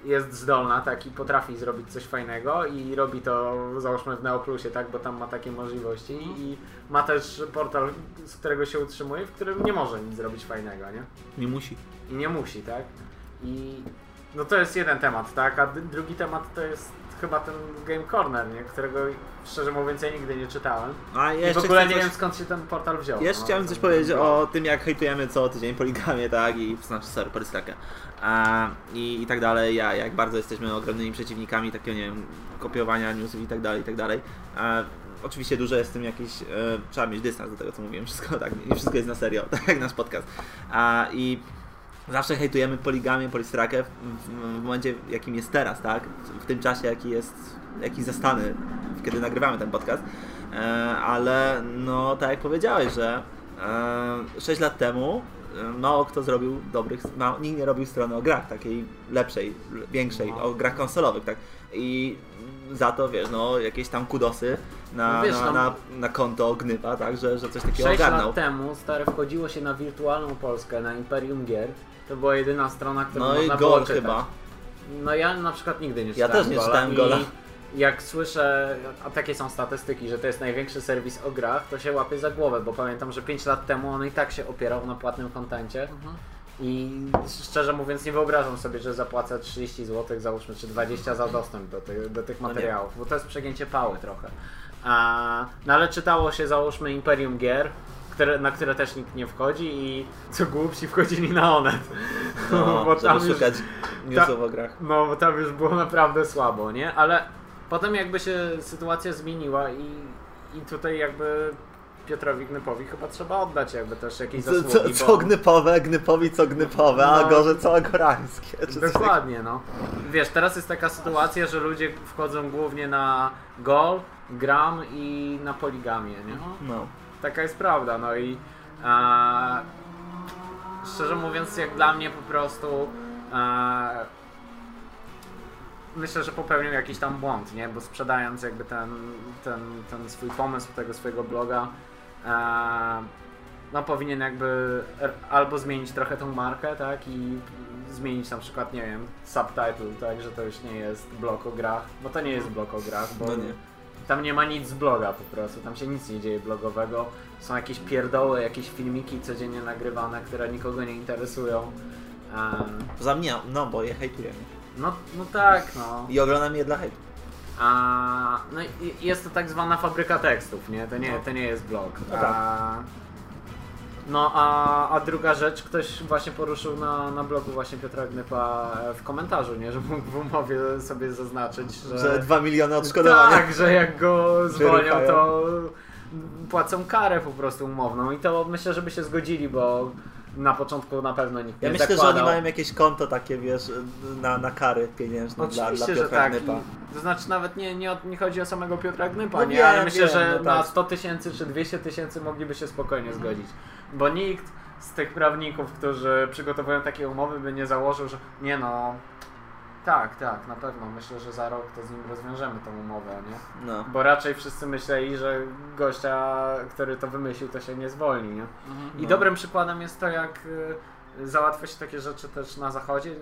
jest zdolna, tak, i potrafi zrobić coś fajnego i robi to, załóżmy w Neoplusie, tak, bo tam ma takie możliwości i ma też portal, z którego się utrzymuje, w którym nie może nic zrobić fajnego, nie? Nie musi. I nie musi, tak? I no to jest jeden temat, tak? A drugi temat to jest chyba ten Game Corner, nie? którego szczerze mówiąc ja nigdy nie czytałem. A I jeszcze w ogóle nie coś... wiem skąd się ten portal wziął. Jeszcze no. chciałem coś powiedzieć o tym, jak hejtujemy co tydzień poligamię, tak, i znaczy sorry, porystrakę, a, i, i tak dalej, ja, jak bardzo jesteśmy ogromnymi przeciwnikami takiego, nie wiem, kopiowania newsów i tak dalej, i tak dalej. A, oczywiście dużo jest w tym jakiś, e, trzeba mieć dystans do tego, co mówiłem, wszystko tak, nie wszystko jest na serio, tak jak nasz podcast. A, I zawsze hejtujemy poligamię, polistrakę w, w, w momencie, jakim jest teraz, tak, w tym czasie, jaki jest, jaki zastany, kiedy nagrywamy ten podcast. E, ale no tak jak powiedziałeś, że e, 6 lat temu e, mało kto zrobił dobrych, mało, nikt nie robił strony o grach takiej lepszej, większej, No. o grach konsolowych, tak. I za to wiesz, no jakieś tam kudosy na, No wiesz, na, no- na, na konto Gnypa, tak, że, że coś takiego 6 ogarnął. lat temu stary wchodziło się na wirtualną Polskę, na Imperium Gier. To była jedyna strona, którą No i można było Gol czytać. chyba. No ja na przykład nigdy nie Ja czytałem też nie Gola czytałem i Gola. Jak słyszę, a takie są statystyki, że to jest największy serwis o grach, to się łapię za głowę, bo pamiętam, że 5 lat temu on i tak się opierał na płatnym kontencie. I szczerze mówiąc nie wyobrażam sobie, że zapłacę 30 zł załóżmy, czy 20 za dostęp do, tych do tych No materiałów, bo to jest przegięcie pały trochę. A, no ale czytało się załóżmy Imperium Gier, które, na które też nikt nie wchodzi i co głupsi wchodzili na Onet. No, Bo tam żeby już- szukać newsów o grach. No, bo tam już było naprawdę słabo, nie? Ale potem jakby się sytuacja zmieniła i, i tutaj jakby Piotrowi Gnypowi chyba trzeba oddać jakby też jakieś Co, zasługi, co, bo- co gnypowe, gnypowi co gnypowe, a No. gorze co agorańskie. Dokładnie, no. Wiesz, teraz jest taka sytuacja, że ludzie wchodzą głównie na Gol, Gram i na Poligamię, nie? No. Taka jest prawda, no i a, szczerze mówiąc, jak dla mnie po prostu a, myślę, że popełnił jakiś tam błąd, nie? Bo sprzedając jakby ten, ten, ten swój pomysł tego swojego bloga, a, no powinien jakby albo zmienić trochę tą markę, tak? I zmienić na przykład, nie wiem, subtitle, tak? Że to już nie jest blog o grach, bo to nie jest blog o grach, bo No nie. tam nie ma nic z bloga po prostu, tam się nic nie dzieje blogowego. Są jakieś pierdoły, jakieś filmiki codziennie nagrywane, które nikogo nie interesują. Em, Poza mnie, no bo je hejtujemy. No, no tak, no. I oglądam je dla hejtu. A, no i jest to tak zwana fabryka tekstów, nie? To nie, to nie jest blog. No tak. A, no a, a druga rzecz, ktoś właśnie poruszył na, na blogu właśnie Piotra Gnypa e, w komentarzu, nie? Że mógł w umowie sobie zaznaczyć, że... Że 2 miliony odszkodowania. Tak, że jak go zwolnią, to płacą karę po prostu umowną i to myślę, żeby się zgodzili, bo na początku na pewno nikt Ja nie myślę, że zakładał. oni mają jakieś konto takie, wiesz, na, na kary pieniężne dla, dla Oczywiście, że Piotra tak. Gnypa. To znaczy nawet nie, nie, nie chodzi o samego Piotra Gnypa, No nie, ale myślę, wiem, że no na tak. 100 tysięcy czy 200 tysięcy mogliby się spokojnie zgodzić. Bo nikt z tych prawników, którzy przygotowują takie umowy, by nie założył, że nie no, tak, tak, na pewno. Myślę, że za rok to z nim rozwiążemy tą umowę, nie? No. Bo raczej wszyscy myśleli, że gościa, który to wymyślił, to się nie zwolni, nie? I No. dobrym przykładem jest to, jak y, załatwia się takie rzeczy też na zachodzie.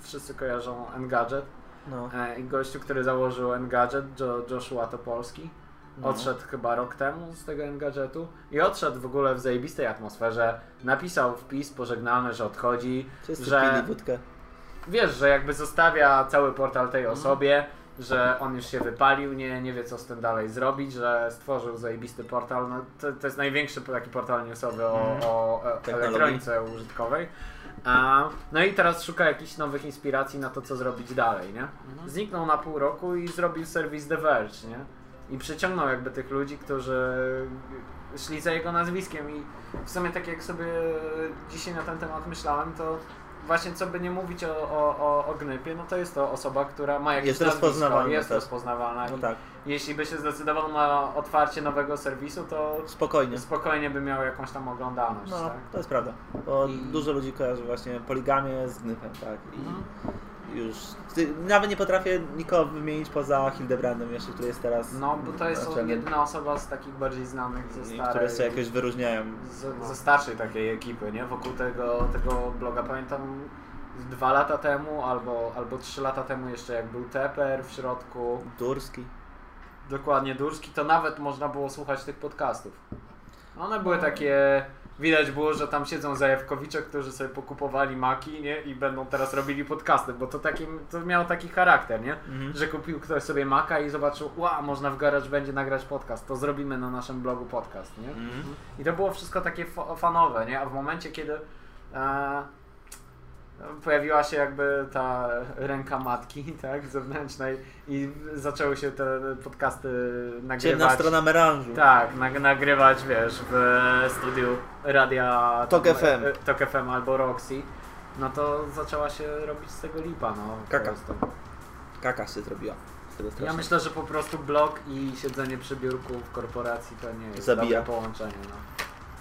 Wszyscy kojarzą Engadget. No. E, I gościu, który założył Engadget, jo, Joshua Topolski, No. odszedł chyba rok temu z tego Engadgetu i odszedł w ogóle w zajebistej atmosferze. Napisał wpis pożegnalny, że odchodzi, Wszyscy że- pili wódkę. Wiesz, że jakby zostawia cały portal tej osobie, że on już się wypalił, nie, nie wie co z tym dalej zrobić, że stworzył zajebisty portal. No, to, to jest największy taki portal newsowy o, Mhm. o elektronice użytkowej. A, no i teraz szuka jakichś nowych inspiracji na to, co zrobić dalej, nie? Zniknął na pół roku i zrobił serwis The Verge, nie? I przyciągnął jakby tych ludzi, którzy szli za jego nazwiskiem i w sumie tak jak sobie dzisiaj na ten temat myślałem, to właśnie co by nie mówić o, o, o, o Gnypie, no to jest to osoba, która ma jakieś Jest nazwisko, rozpoznawalna jest też. rozpoznawalna No tak, jeśli by się zdecydował na otwarcie nowego serwisu, to spokojnie. spokojnie by miał jakąś tam oglądalność, No, tak? to jest prawda. Bo I- dużo ludzi kojarzy właśnie poligamię z gnyfem, tak. I Mhm. Już. Nawet nie potrafię nikogo wymienić poza Hildebrandem jeszcze, który jest teraz. No, bo to jest naczelnym. jedyna osoba z takich bardziej znanych ze I starej... które się jakoś wyróżniają. z, ze starszej takiej ekipy, nie? Wokół tego, tego bloga pamiętam dwa lata temu albo, albo trzy lata temu jeszcze jak był Teper w środku, Durski. dokładnie Durski, to nawet można było słuchać tych podcastów. One były takie, widać było, że tam siedzą zajawkowicze, którzy sobie pokupowali maki, nie? I będą teraz robili podcasty, bo to, taki, to miało taki charakter, nie? Mhm. Że kupił ktoś sobie maka i zobaczył, ła, można w garage będzie nagrać podcast, to zrobimy na naszym blogu podcast, nie? Mhm. I to było wszystko takie fa- fanowe, nie? A w momencie, kiedy e, pojawiła się jakby ta ręka matki, tak, zewnętrznej i zaczęły się te podcasty nagrywać. Ciemna strona meranżu. Tak, nag- nagrywać, wiesz, w studiu radia Tok FM. e, Tok FM albo Roxy. No to zaczęła się robić z tego lipa, no. Kaka. Kaka się zrobiła. Ja myślę, że po prostu blog i siedzenie przy biurku w korporacji to nie jest Zabija. dobre połączenie, no.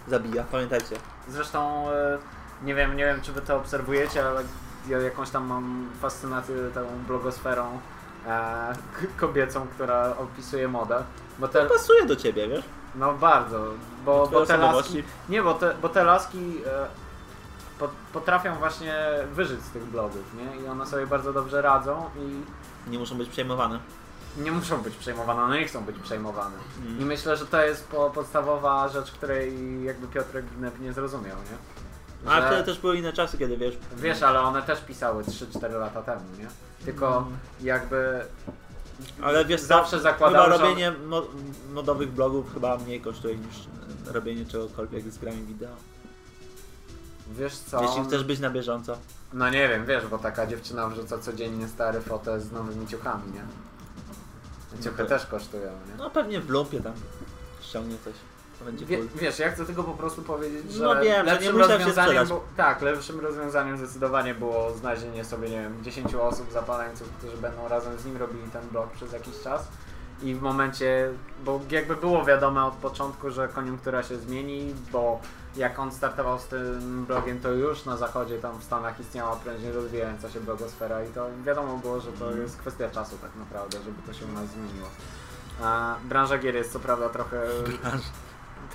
Zabija, pamiętajcie. Zresztą e, nie wiem, nie wiem czy wy to obserwujecie, ale ja jakąś tam mam fascynację tą blogosferą e, kobiecą, która opisuje modę. Bo te, To pasuje do ciebie, wiesz? no bardzo, bo, bo te laski, nie, bo te, bo te laski e, po, potrafią właśnie wyżyć z tych blogów, nie? I one sobie bardzo dobrze radzą i Nie muszą być przejmowane. nie muszą być przejmowane, one nie chcą być przejmowane. Mm. I myślę, że to jest po, podstawowa rzecz, której jakby Piotrek nie zrozumiał, nie? A Że- wtedy też były inne czasy, kiedy wiesz. Wiesz, ale one też pisały 3-4 lata temu, nie? Tylko Mm. jakby Ale wiesz, zawsze Chyba zakładały, że... robienie mo modowych blogów chyba mniej kosztuje niż e, robienie czegokolwiek z grami wideo. Wiesz co? Jeśli chcesz być na bieżąco. No nie wiem, wiesz, bo taka dziewczyna wrzuca codziennie stare foto z nowymi ciuchami, nie? Ciuchy No też kosztują, nie? No pewnie w lumpie tam ściągnie coś. To będzie Wie, cool. wiesz, ja chcę tylko po prostu powiedzieć, że No wiem, że nie lepszym się rozwiązaniem było, tak, lepszym rozwiązaniem zdecydowanie było znalezienie sobie, nie wiem, 10 osób zapaleńców, którzy będą razem z nim robili ten blog przez jakiś czas. I w momencie, bo jakby było wiadome od początku, że koniunktura się zmieni, bo jak on startował z tym blogiem, to już na zachodzie, tam w Stanach istniała prężnie rozwijająca się blogosfera i to wiadomo było, że to jest kwestia czasu tak naprawdę, żeby to się u nas zmieniło. A branża gier jest co prawda trochę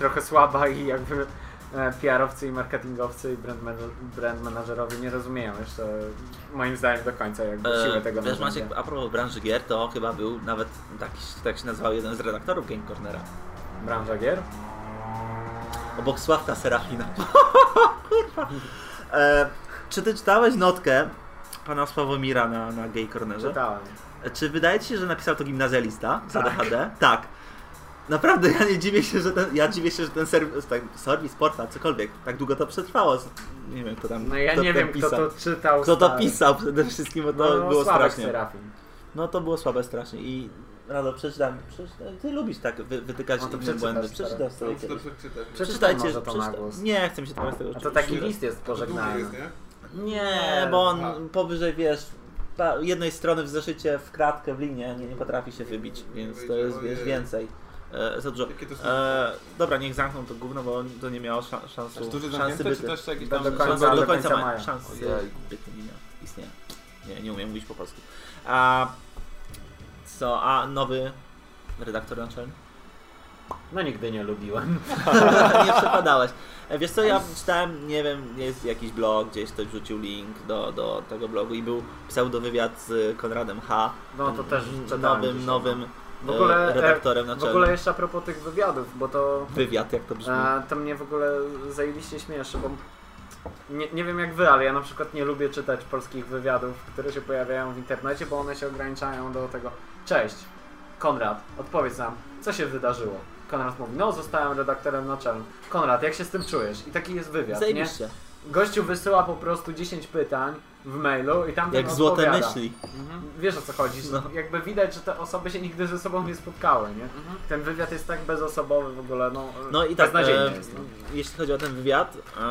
trochę słaba i jakby e, PR-owcy i marketingowcy i brand, man- brand managerowie nie rozumieją jeszcze moim zdaniem do końca jakby siły E, tego wiesz. Maciek, a propos branży gier, to chyba był nawet taki, tak się nazywał jeden z redaktorów Game Cornera. Branża gier? Obok Sławka Serafina. Kurwa. E, czy ty czytałeś notkę pana Sławomira na, na Gay Cornerze? Czytałem. E, Czy wydaje ci się, że napisał to gimnazjalista z Tak. ADHD? Tak. Naprawdę, ja nie dziwię się, że ten, ja dziwię się, że ten serwis, tak, serwis, portal, cokolwiek, tak długo to przetrwało. Nie wiem, kto tam No ja kto nie wiem pisał. kto to czytał. Kto to pisał przede wszystkim, bo to No, było Sławek strasznie. Serafin. No to było słabe strasznie i Rado, przeczytam, przeczytam. Ty lubisz tak wy, wytykać No to inne błędy. teraz. Przeczytaj sobie Co to kiedyś. przeczytać? Przeczytaj może to przeczyta- na głos. Nie, chcę mi się teraz tego A to taki list jest pożegnalny. jest, nie? Nie, bo on A. powyżej, wiesz, jednej strony w zeszycie w kratkę, w linię nie, nie potrafi się wybić, więc to jest, wiesz, więcej. E, za dużo. E, dobra, niech zamkną to gówno, bo to nie miało szan- szansu, Czy duży szansy byty. czy też jakieś Do tam... końca- do do końca końca maja. Szansy byty nie. Istnieje. Nie, nie umiem mówić po polsku. A co, a nowy redaktor naczelny? No nigdy nie lubiłem. nie przepadałeś. E, Wiesz co, ja czytałem, nie wiem, jest jakiś blog, gdzieś ktoś wrzucił link do, do tego blogu i był pseudowywiad z Konradem H. No to też nowym, dzisiaj, nowym W ogóle, e, e, redaktorem W naczelnym. ogóle jeszcze a propos tych wywiadów, bo to Wywiad, jak to brzmi. e, to mnie w ogóle zajebiście śmieszy, bo nie, nie wiem jak wy, ale ja na przykład nie lubię czytać polskich wywiadów, które się pojawiają w internecie, bo one się ograniczają do tego Cześć, Konrad, odpowiedz nam, co się wydarzyło? Konrad mówi, no zostałem redaktorem naczelnym. Konrad, jak się z tym czujesz? I taki jest wywiad, nie? Zajebiście. Gościu wysyła po prostu 10 pytań w mailu i tam Jak złote odpowiada. myśli. Mhm. Wiesz o co chodzi, No. jakby widać, że te osoby się nigdy ze sobą nie spotkały, nie? Mhm. Ten wywiad jest tak bezosobowy w ogóle, no, No i tak, e, jest. No. jeśli chodzi o ten wywiad, e,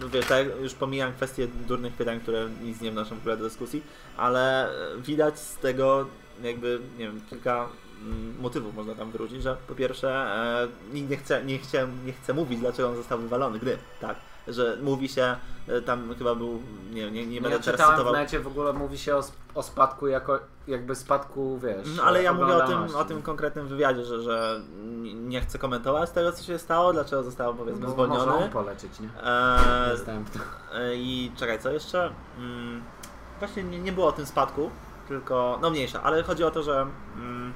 no wiesz, tak, już pomijam kwestię durnych pytań, które nic nie wnoszą w ogóle do dyskusji, ale widać z tego jakby, nie wiem, kilka mm, motywów można tam wrócić, że po pierwsze e, nikt nie chce, nie, chce, nie chce mówić, dlaczego on został wywalony, gdy, tak, że mówi się, e, tam chyba był, nie, nie, nie będę ja teraz cytował, w necie, w ogóle mówi się o, o spadku jako, jakby spadku, wiesz, No, ale ja mówię o tym, o tym konkretnym wywiadzie, że, że nie chcę komentować tego, co się stało, dlaczego został powiedzmy No, Może zwolniony. on polecieć, nie? Eee, e, I czekaj, co jeszcze? Mm, właśnie nie, nie było o tym spadku, tylko, no mniejsza, ale chodzi o to, że... Mm,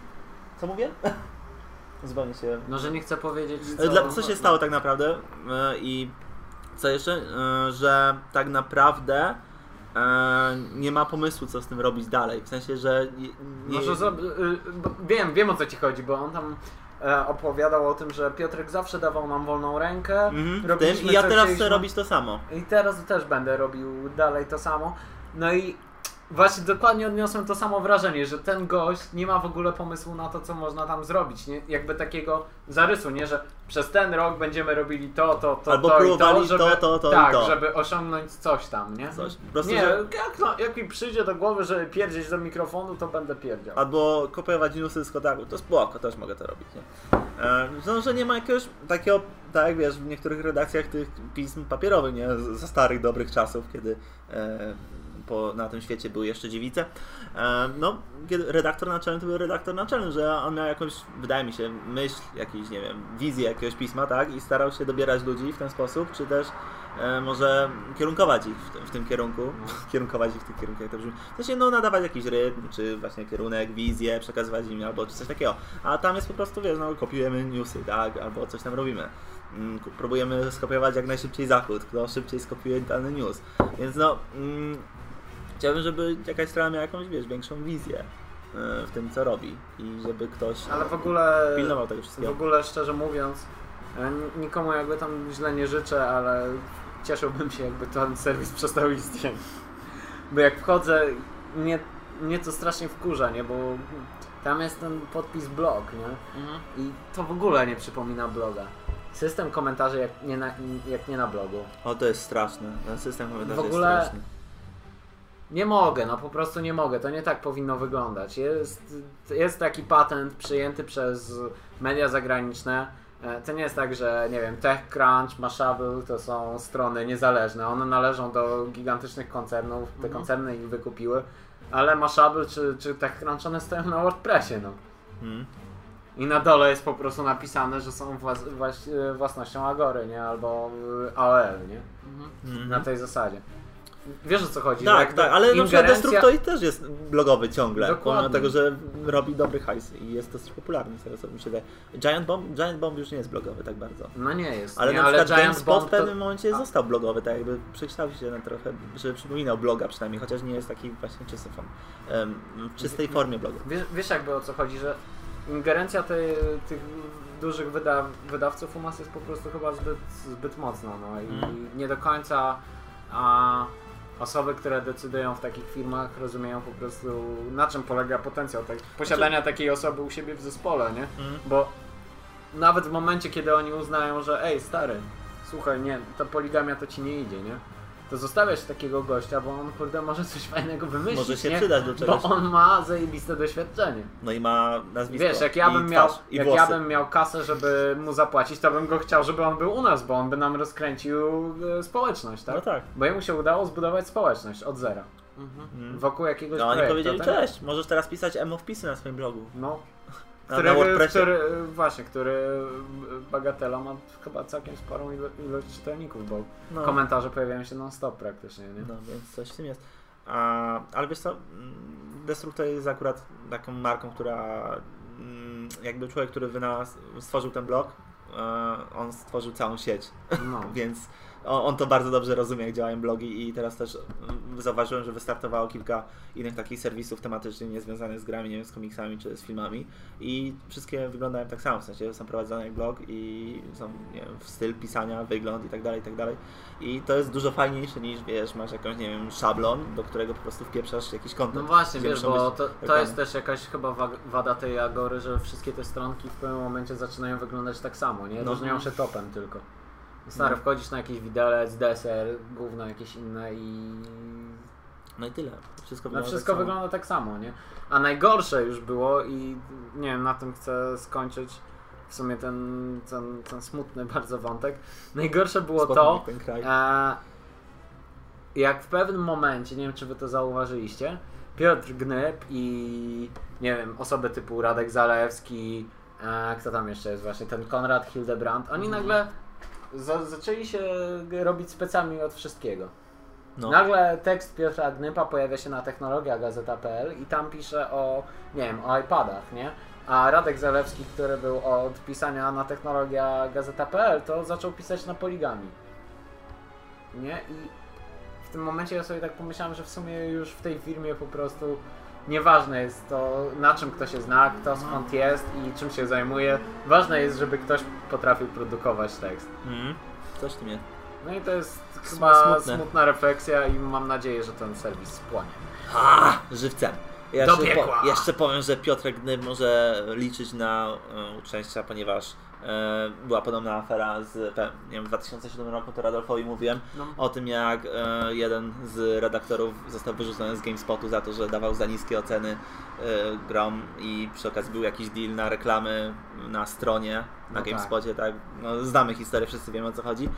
co mówię? Zupełnie się... No, że nie chcę powiedzieć, Co, co... Dla, co się stało tak naprawdę e, i co jeszcze? E, że tak naprawdę e, nie ma pomysłu, co z tym robić dalej. W sensie, że nie, Może za, y, wiem, wiem o co ci chodzi, bo on tam e, opowiadał o tym, że Piotrek zawsze dawał nam wolną rękę. Mhm, w tym, I ja teraz chcieliśmy. chcę robić to samo. I teraz też będę robił dalej to samo. No i właśnie dokładnie odniosłem to samo wrażenie, że ten gość nie ma w ogóle pomysłu na to, co można tam zrobić. Nie? Jakby takiego zarysu, nie? Że przez ten rok będziemy robili to, to, to, Albo to i to, próbowali żeby, to, to, to i tak, to. żeby osiągnąć coś tam, nie? Coś. Po prostu, nie, że, jak, no, jak mi przyjdzie do głowy, żeby pierdzieć do mikrofonu, to będę pierdział. albo kopiować newsy z Kotaku, to spoko, też mogę to robić. Nie? E, no, że nie ma jakiegoś takiego, tak jak wiesz, w niektórych redakcjach tych pism papierowych, nie? Ze starych, dobrych czasów, kiedy e, po, na tym świecie były jeszcze dziewice. E, no, kiedy redaktor naczelny to był redaktor naczelny, że on miał jakąś, wydaje mi się, myśl, jakiś, nie wiem, wizję jakiegoś pisma, tak? I starał się dobierać ludzi w ten sposób, czy też e, może kierunkować ich w, tym- w tym kierunku, kierunkować ich w tych kierunkach, jak to brzmi. W sensie, no, nadawać jakiś rytm, czy właśnie kierunek, wizję, przekazywać im, albo czy coś takiego. A tam jest po prostu, wiesz, no, kopiujemy newsy, tak? Albo coś tam robimy. Mm, Próbujemy skopiować jak najszybciej zachód, kto szybciej skopiuje dany news. Więc no, mm, chciałbym, żeby jakaś strona miała jakąś, wiesz, większą wizję e, w tym, co robi. I żeby ktoś Ale w ogóle... pilnował tego W wszystkiego. ogóle szczerze mówiąc, e, nikomu jakby tam źle nie życzę, ale cieszyłbym się jakby ten serwis przestał istnieć. Bo jak wchodzę, mnie, mnie to strasznie wkurza, nie? Bo tam jest ten podpis blog, nie? Mhm. I to w ogóle nie przypomina bloga. System komentarzy jak nie na, jak nie na blogu. O, to jest straszne. Ten system komentarzy W ogóle- jest straszny. Nie mogę, no po prostu nie mogę. To nie tak powinno wyglądać. Jest, jest taki patent przyjęty przez media zagraniczne. E, To nie jest tak, że nie wiem, TechCrunch, Mashable to są strony niezależne. One należą do gigantycznych koncernów. Te Mhm. koncerny ich wykupiły. Ale Mashable czy, czy TechCrunch one stoją na WordPressie, no. Hmm. I na dole jest po prostu napisane, że są włas, właś, własnością Agory, nie? Albo y, AOL, nie? Mhm. Na tej zasadzie. Wiesz o co chodzi? Tak, tak, ale na przykład ingerencja- Destructoid też jest blogowy ciągle, Dokładnie. pomimo tego, że robi dobry hajs i jest dosyć popularny, z tego co mi się wydaje. Giant Bomb, Giant Bomb już nie jest blogowy tak bardzo. No nie jest. Ale nie, na przykład Giant GameSpot Bomb w to... pewnym momencie A. został blogowy, tak jakby przekształcił się na trochę, że przypominał bloga przynajmniej, chociaż nie jest taki właśnie czysty form, w czystej formie bloga. Wiesz, wiesz jakby o co chodzi, że ingerencja tej, tych dużych wyda, wydawców u nas jest po prostu chyba zbyt, zbyt mocna, no i Mhm. nie do końca a, osoby, które decydują w takich firmach rozumieją po prostu na czym polega potencjał tak, posiadania takiej osoby u siebie w zespole, nie? Mm. Bo nawet w momencie, kiedy oni uznają, że ej stary, słuchaj, nie, ta poligamia to ci nie idzie, nie? To zostawiasz takiego gościa, bo on kurde może coś fajnego wymyślić, Może się nie? przydać do czegoś. Bo on ma zajebiste doświadczenie. No i ma nazwisko. Wiesz, jak ja bym miał, twarz, jak włosy. ja bym miał kasę, żeby mu zapłacić, to bym go chciał, żeby on był u nas, bo on by nam rozkręcił e, społeczność, tak? No tak. Bo jemu się udało zbudować społeczność od zera. Mhm. Wokół jakiegoś No oni projektu. powiedzieli tak? cześć, możesz teraz pisać emo wpisy na swoim blogu. No. Na, Który, na WordPressie. który, właśnie, który Bagatela ma chyba całkiem sporą ilo ilość czytelników, bo No. komentarze pojawiają się non-stop praktycznie, nie? No więc coś w tym jest. A, ale wiesz co, Destructor jest akurat taką marką, która mm, jakby człowiek, który wynalazł, stworzył ten blog, e, on stworzył całą sieć, No. więc on, on to bardzo dobrze rozumie, jak działają blogi i teraz też mm, zauważyłem, że wystartowało kilka innych takich serwisów tematycznie niezwiązanych z grami, nie wiem, z komiksami czy z filmami i wszystkie wyglądają tak samo, w sensie są prowadzone jak blog i są, nie wiem, w styl pisania, wygląd i tak dalej, i tak dalej. I to jest dużo fajniejsze niż, wiesz, masz jakąś, nie wiem, szablon, do którego po prostu wpieprzasz jakiś No kontent. właśnie, gdzie wiesz, bo to, to jest też jakaś chyba wa- wada tej agory, że wszystkie te stronki w pewnym momencie zaczynają wyglądać tak samo, nie? No. Różnią się topem tylko. Stary, No. wchodzisz na jakiś widelec, deser, gówno jakieś inne i... No i tyle. Wszystko No wygląda wszystko tak samo. wygląda tak samo, nie? A najgorsze już było i nie wiem, na tym chcę skończyć w sumie ten, ten, ten smutny bardzo wątek. Najgorsze było Spodnie to. E, jak w pewnym momencie, nie wiem czy wy to zauważyliście, Piotr Gnyb i nie wiem, osoby typu Radek Zalewski, e, kto tam jeszcze jest właśnie, ten Konrad Hildebrand, oni nagle za, zaczęli się robić specjalni od wszystkiego. No. Nagle tekst Piotra Gnypa pojawia się na technologia gazeta.pl i tam pisze o, nie wiem, o iPadach, nie? A Radek Zalewski, który był od pisania na technologia gazeta.pl, to zaczął pisać na poligami. Nie? I w tym momencie ja sobie tak pomyślałem, że w sumie już w tej firmie po prostu nieważne jest to, na czym ktoś się zna, kto skąd jest i czym się zajmuje. Ważne jest, żeby ktoś potrafił produkować tekst. Mhm. Coś w tym jest. No i to jest chyba smutne. smutna refleksja i mam nadzieję, że ten serwis spłonie. Ha! Żywcem. Ja Do jeszcze, piekła. jeszcze powiem, że Piotrek Gnyb może liczyć na e, uczęścia, ponieważ była podobna afera z, nie wiem, w 2007 roku, to Radolfowi mówiłem, No. o tym jak e, jeden z redaktorów został wyrzucony z GameSpotu za to, że dawał za niskie oceny e, grom i przy okazji był jakiś deal na reklamy na stronie, na No tak. GameSpocie, tak. No, znamy historię, wszyscy wiemy o co chodzi.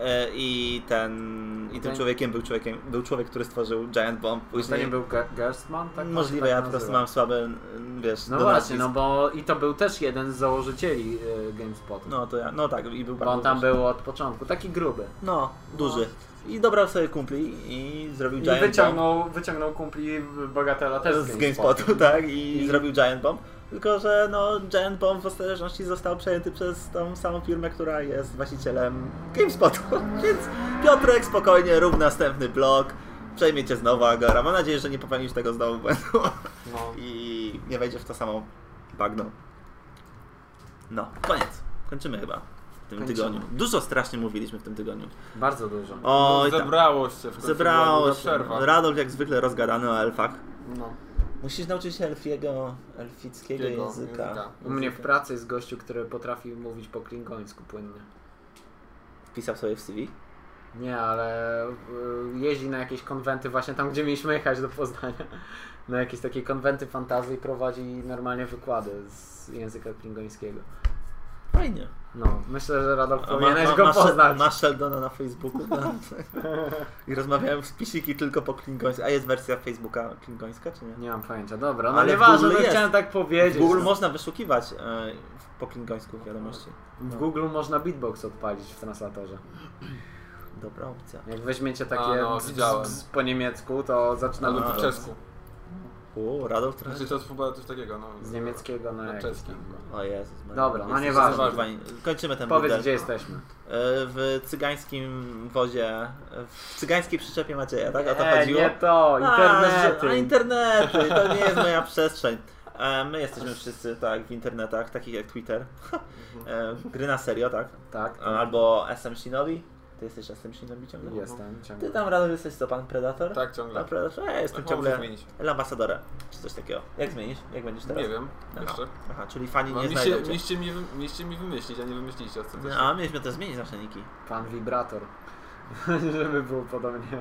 E, I ten, i tym człowiekiem był człowiekiem, był człowiek, który stworzył Giant Bomb. Później nie był Ge- Gerstmann? Tak Możliwe, tak ja po prostu mam słabe, wiesz, No właśnie, no bo i to był też jeden z założycieli y, GameSpotu. No to ja, no tak, i był bo bardzo on tam był od początku, taki gruby. No, duży. I dobrał sobie kumpli i zrobił I Giant wyciągnął, wyciągnął kumpli Bagatela też Bomb z z GameSpotu. GameSpotu, tak, i, I- zrobił Giant Bomb. Tylko, że no, Giant Bomb w ostateczności został przejęty przez tą samą firmę, która jest właścicielem GameSpotu. Więc Piotrek, spokojnie, rób następny blog, przejmiecie znowu Agora. Mam nadzieję, że nie popełnisz tego znowu błędu No. i nie wejdziesz w to samo bagno. No, koniec. Kończymy chyba w tym Kończymy. tygodniu. Dużo strasznie mówiliśmy w tym tygodniu. Bardzo dużo. Oj, tak. Zebrało się. w końcu Zebrało się. Przerwa. Radolf jak zwykle rozgadany o elfach. No. Musisz nauczyć się elfiego, elfickiego Elfickiego języka. języka. U mnie w pracy jest gościu, który potrafi mówić po klingońsku płynnie. Wpisał sobie w CV. Nie, ale y, jeździ na jakieś konwenty właśnie tam, gdzie mieliśmy jechać do Poznania. Na jakieś takie konwenty fantazji i prowadzi normalnie wykłady z języka klingońskiego. Fajnie. No, myślę, że Radolf A ma- powinieneś ma- go poznać. Masz Sheldona na Facebooku. tak? I rozmawiałem z pisiki tylko po klingońsku. A jest wersja Facebooka klingońska, czy nie? Nie mam pojęcia, dobra, no Ale nieważne, no jest. chciałem tak powiedzieć. W Google no. można wyszukiwać e, po klingońsku wiadomości. W Google można beatbox odpalić w translatorze. Dobra opcja. Jak weźmiecie takie A, no, bzz, widziałem. bzz po niemiecku, to zaczyna Albo po czesku. O, Radolf trochę... Znaczy to jest chyba coś takiego, no. Z niemieckiego na, Na jakiś czeski. tam. O Jezus. Maria. Dobra, no nieważne. Kończymy ten Powiedz, burdel. gdzie jesteśmy. E, W cygańskim wozie, w cygańskiej przyczepie Macieja, tak? O to Nie, chodziło? nie to, A, internety. A, internety, to nie jest moja przestrzeń. E, My jesteśmy wszyscy tak w internetach, takich jak Twitter. E, Gry na serio, tak? Tak, E, Albo SM Shinobi. Ty jesteś Shinobi ciągle? jestem Ty ciągle. tam Radol jesteś co, pan Predator? Tak, ciągle. Pan Predator? Ja jestem może ciągle zmienić. El Ambassadore, czy coś takiego. Jak zmienisz? Jak będziesz teraz? Nie wiem, Aha, jeszcze. Aha czyli fani No, nie mieliście, znajdą cię. mieliście, mi, mieliście mi wymyślić, a nie wymyśliliście ostatecznie. A, mieliśmy to zmienić nasze niki. Pan Vibrator. Żeby było podobnie.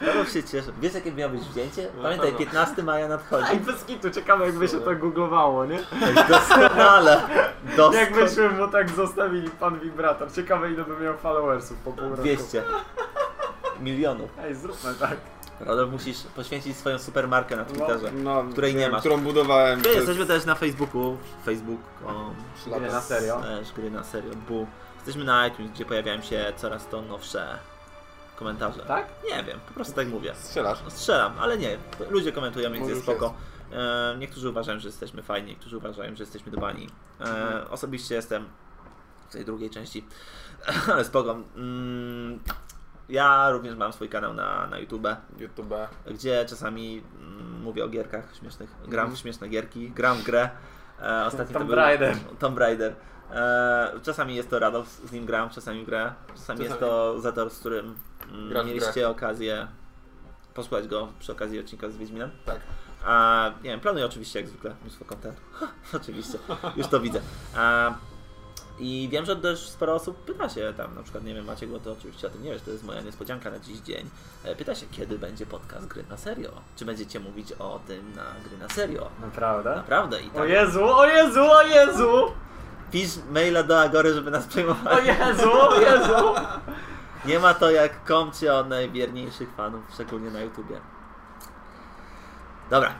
Radolf się cieszy. Wiesz jakie miało być wzięcie? No Pamiętaj, pewno. 15 maja nadchodzi. Ej, bez kitu, ciekawe jakby się to googlowało, nie? Ej, Doskonale. Jakbyśmy mu tak zostawili pan wibrator. Ciekawe ile by miał followersów po pół roku. 200 milionów. Ej, zróbmy tak. Radolf, musisz poświęcić swoją supermarkę na Twitterze. No, Której nie masz. Którą budowałem przez jesteśmy też na Facebooku. Facebook.com trzy lata. Nie, na serio. Też gry na serio. Bu. Jesteśmy na iTunes, gdzie pojawiają się coraz to nowsze komentarze. Tak? Nie wiem, po prostu tak mówię. Strzelasz? No, strzelam, ale nie. Ludzie komentują, więc jest spoko. E, niektórzy uważają, że jesteśmy fajni, niektórzy uważają, że jesteśmy dbani. E, osobiście jestem w tej drugiej części, ale spoko. Mm, ja również mam swój kanał na, na YouTube, YouTube. gdzie czasami mm, mówię o gierkach śmiesznych. Gram Mhm. w śmieszne gierki, gram w grę. E, ostatnio to Tomb był Raider. Tomb Raider. E, czasami jest to Radolf, z nim gram, czasami w grę. Czasami jest Czasami. to Zator, z którym Grasz w mieliście grę. okazję posłuchać go przy okazji odcinka z Wiedźminem. Tak. A nie wiem, planuję oczywiście jak zwykle mnóstwo kontentu. oczywiście, już to widzę. A, I wiem, że też sporo osób pyta się tam, na przykład, nie wiem, Maciek, bo to oczywiście o tym nie wiesz, to jest moja niespodzianka na dziś dzień. E, Pyta się, kiedy będzie podcast Gry na Serio? Czy będziecie mówić o tym na Gry na Serio? Naprawdę? Naprawdę i O. Jezu, o Jezu, o Jezu! Pisz maila do Agory, żeby nas O przejmowali. Jezu, o Jezu! Nie ma to jak komcie o najwierniejszych fanów, szczególnie na YouTubie. Dobra.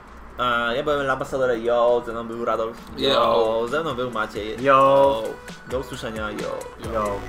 Ja byłem ambasadorem Yo, ze mną był Radolf. Yo. Ze mną był Maciej. Yo. Do usłyszenia. Yo. Yo.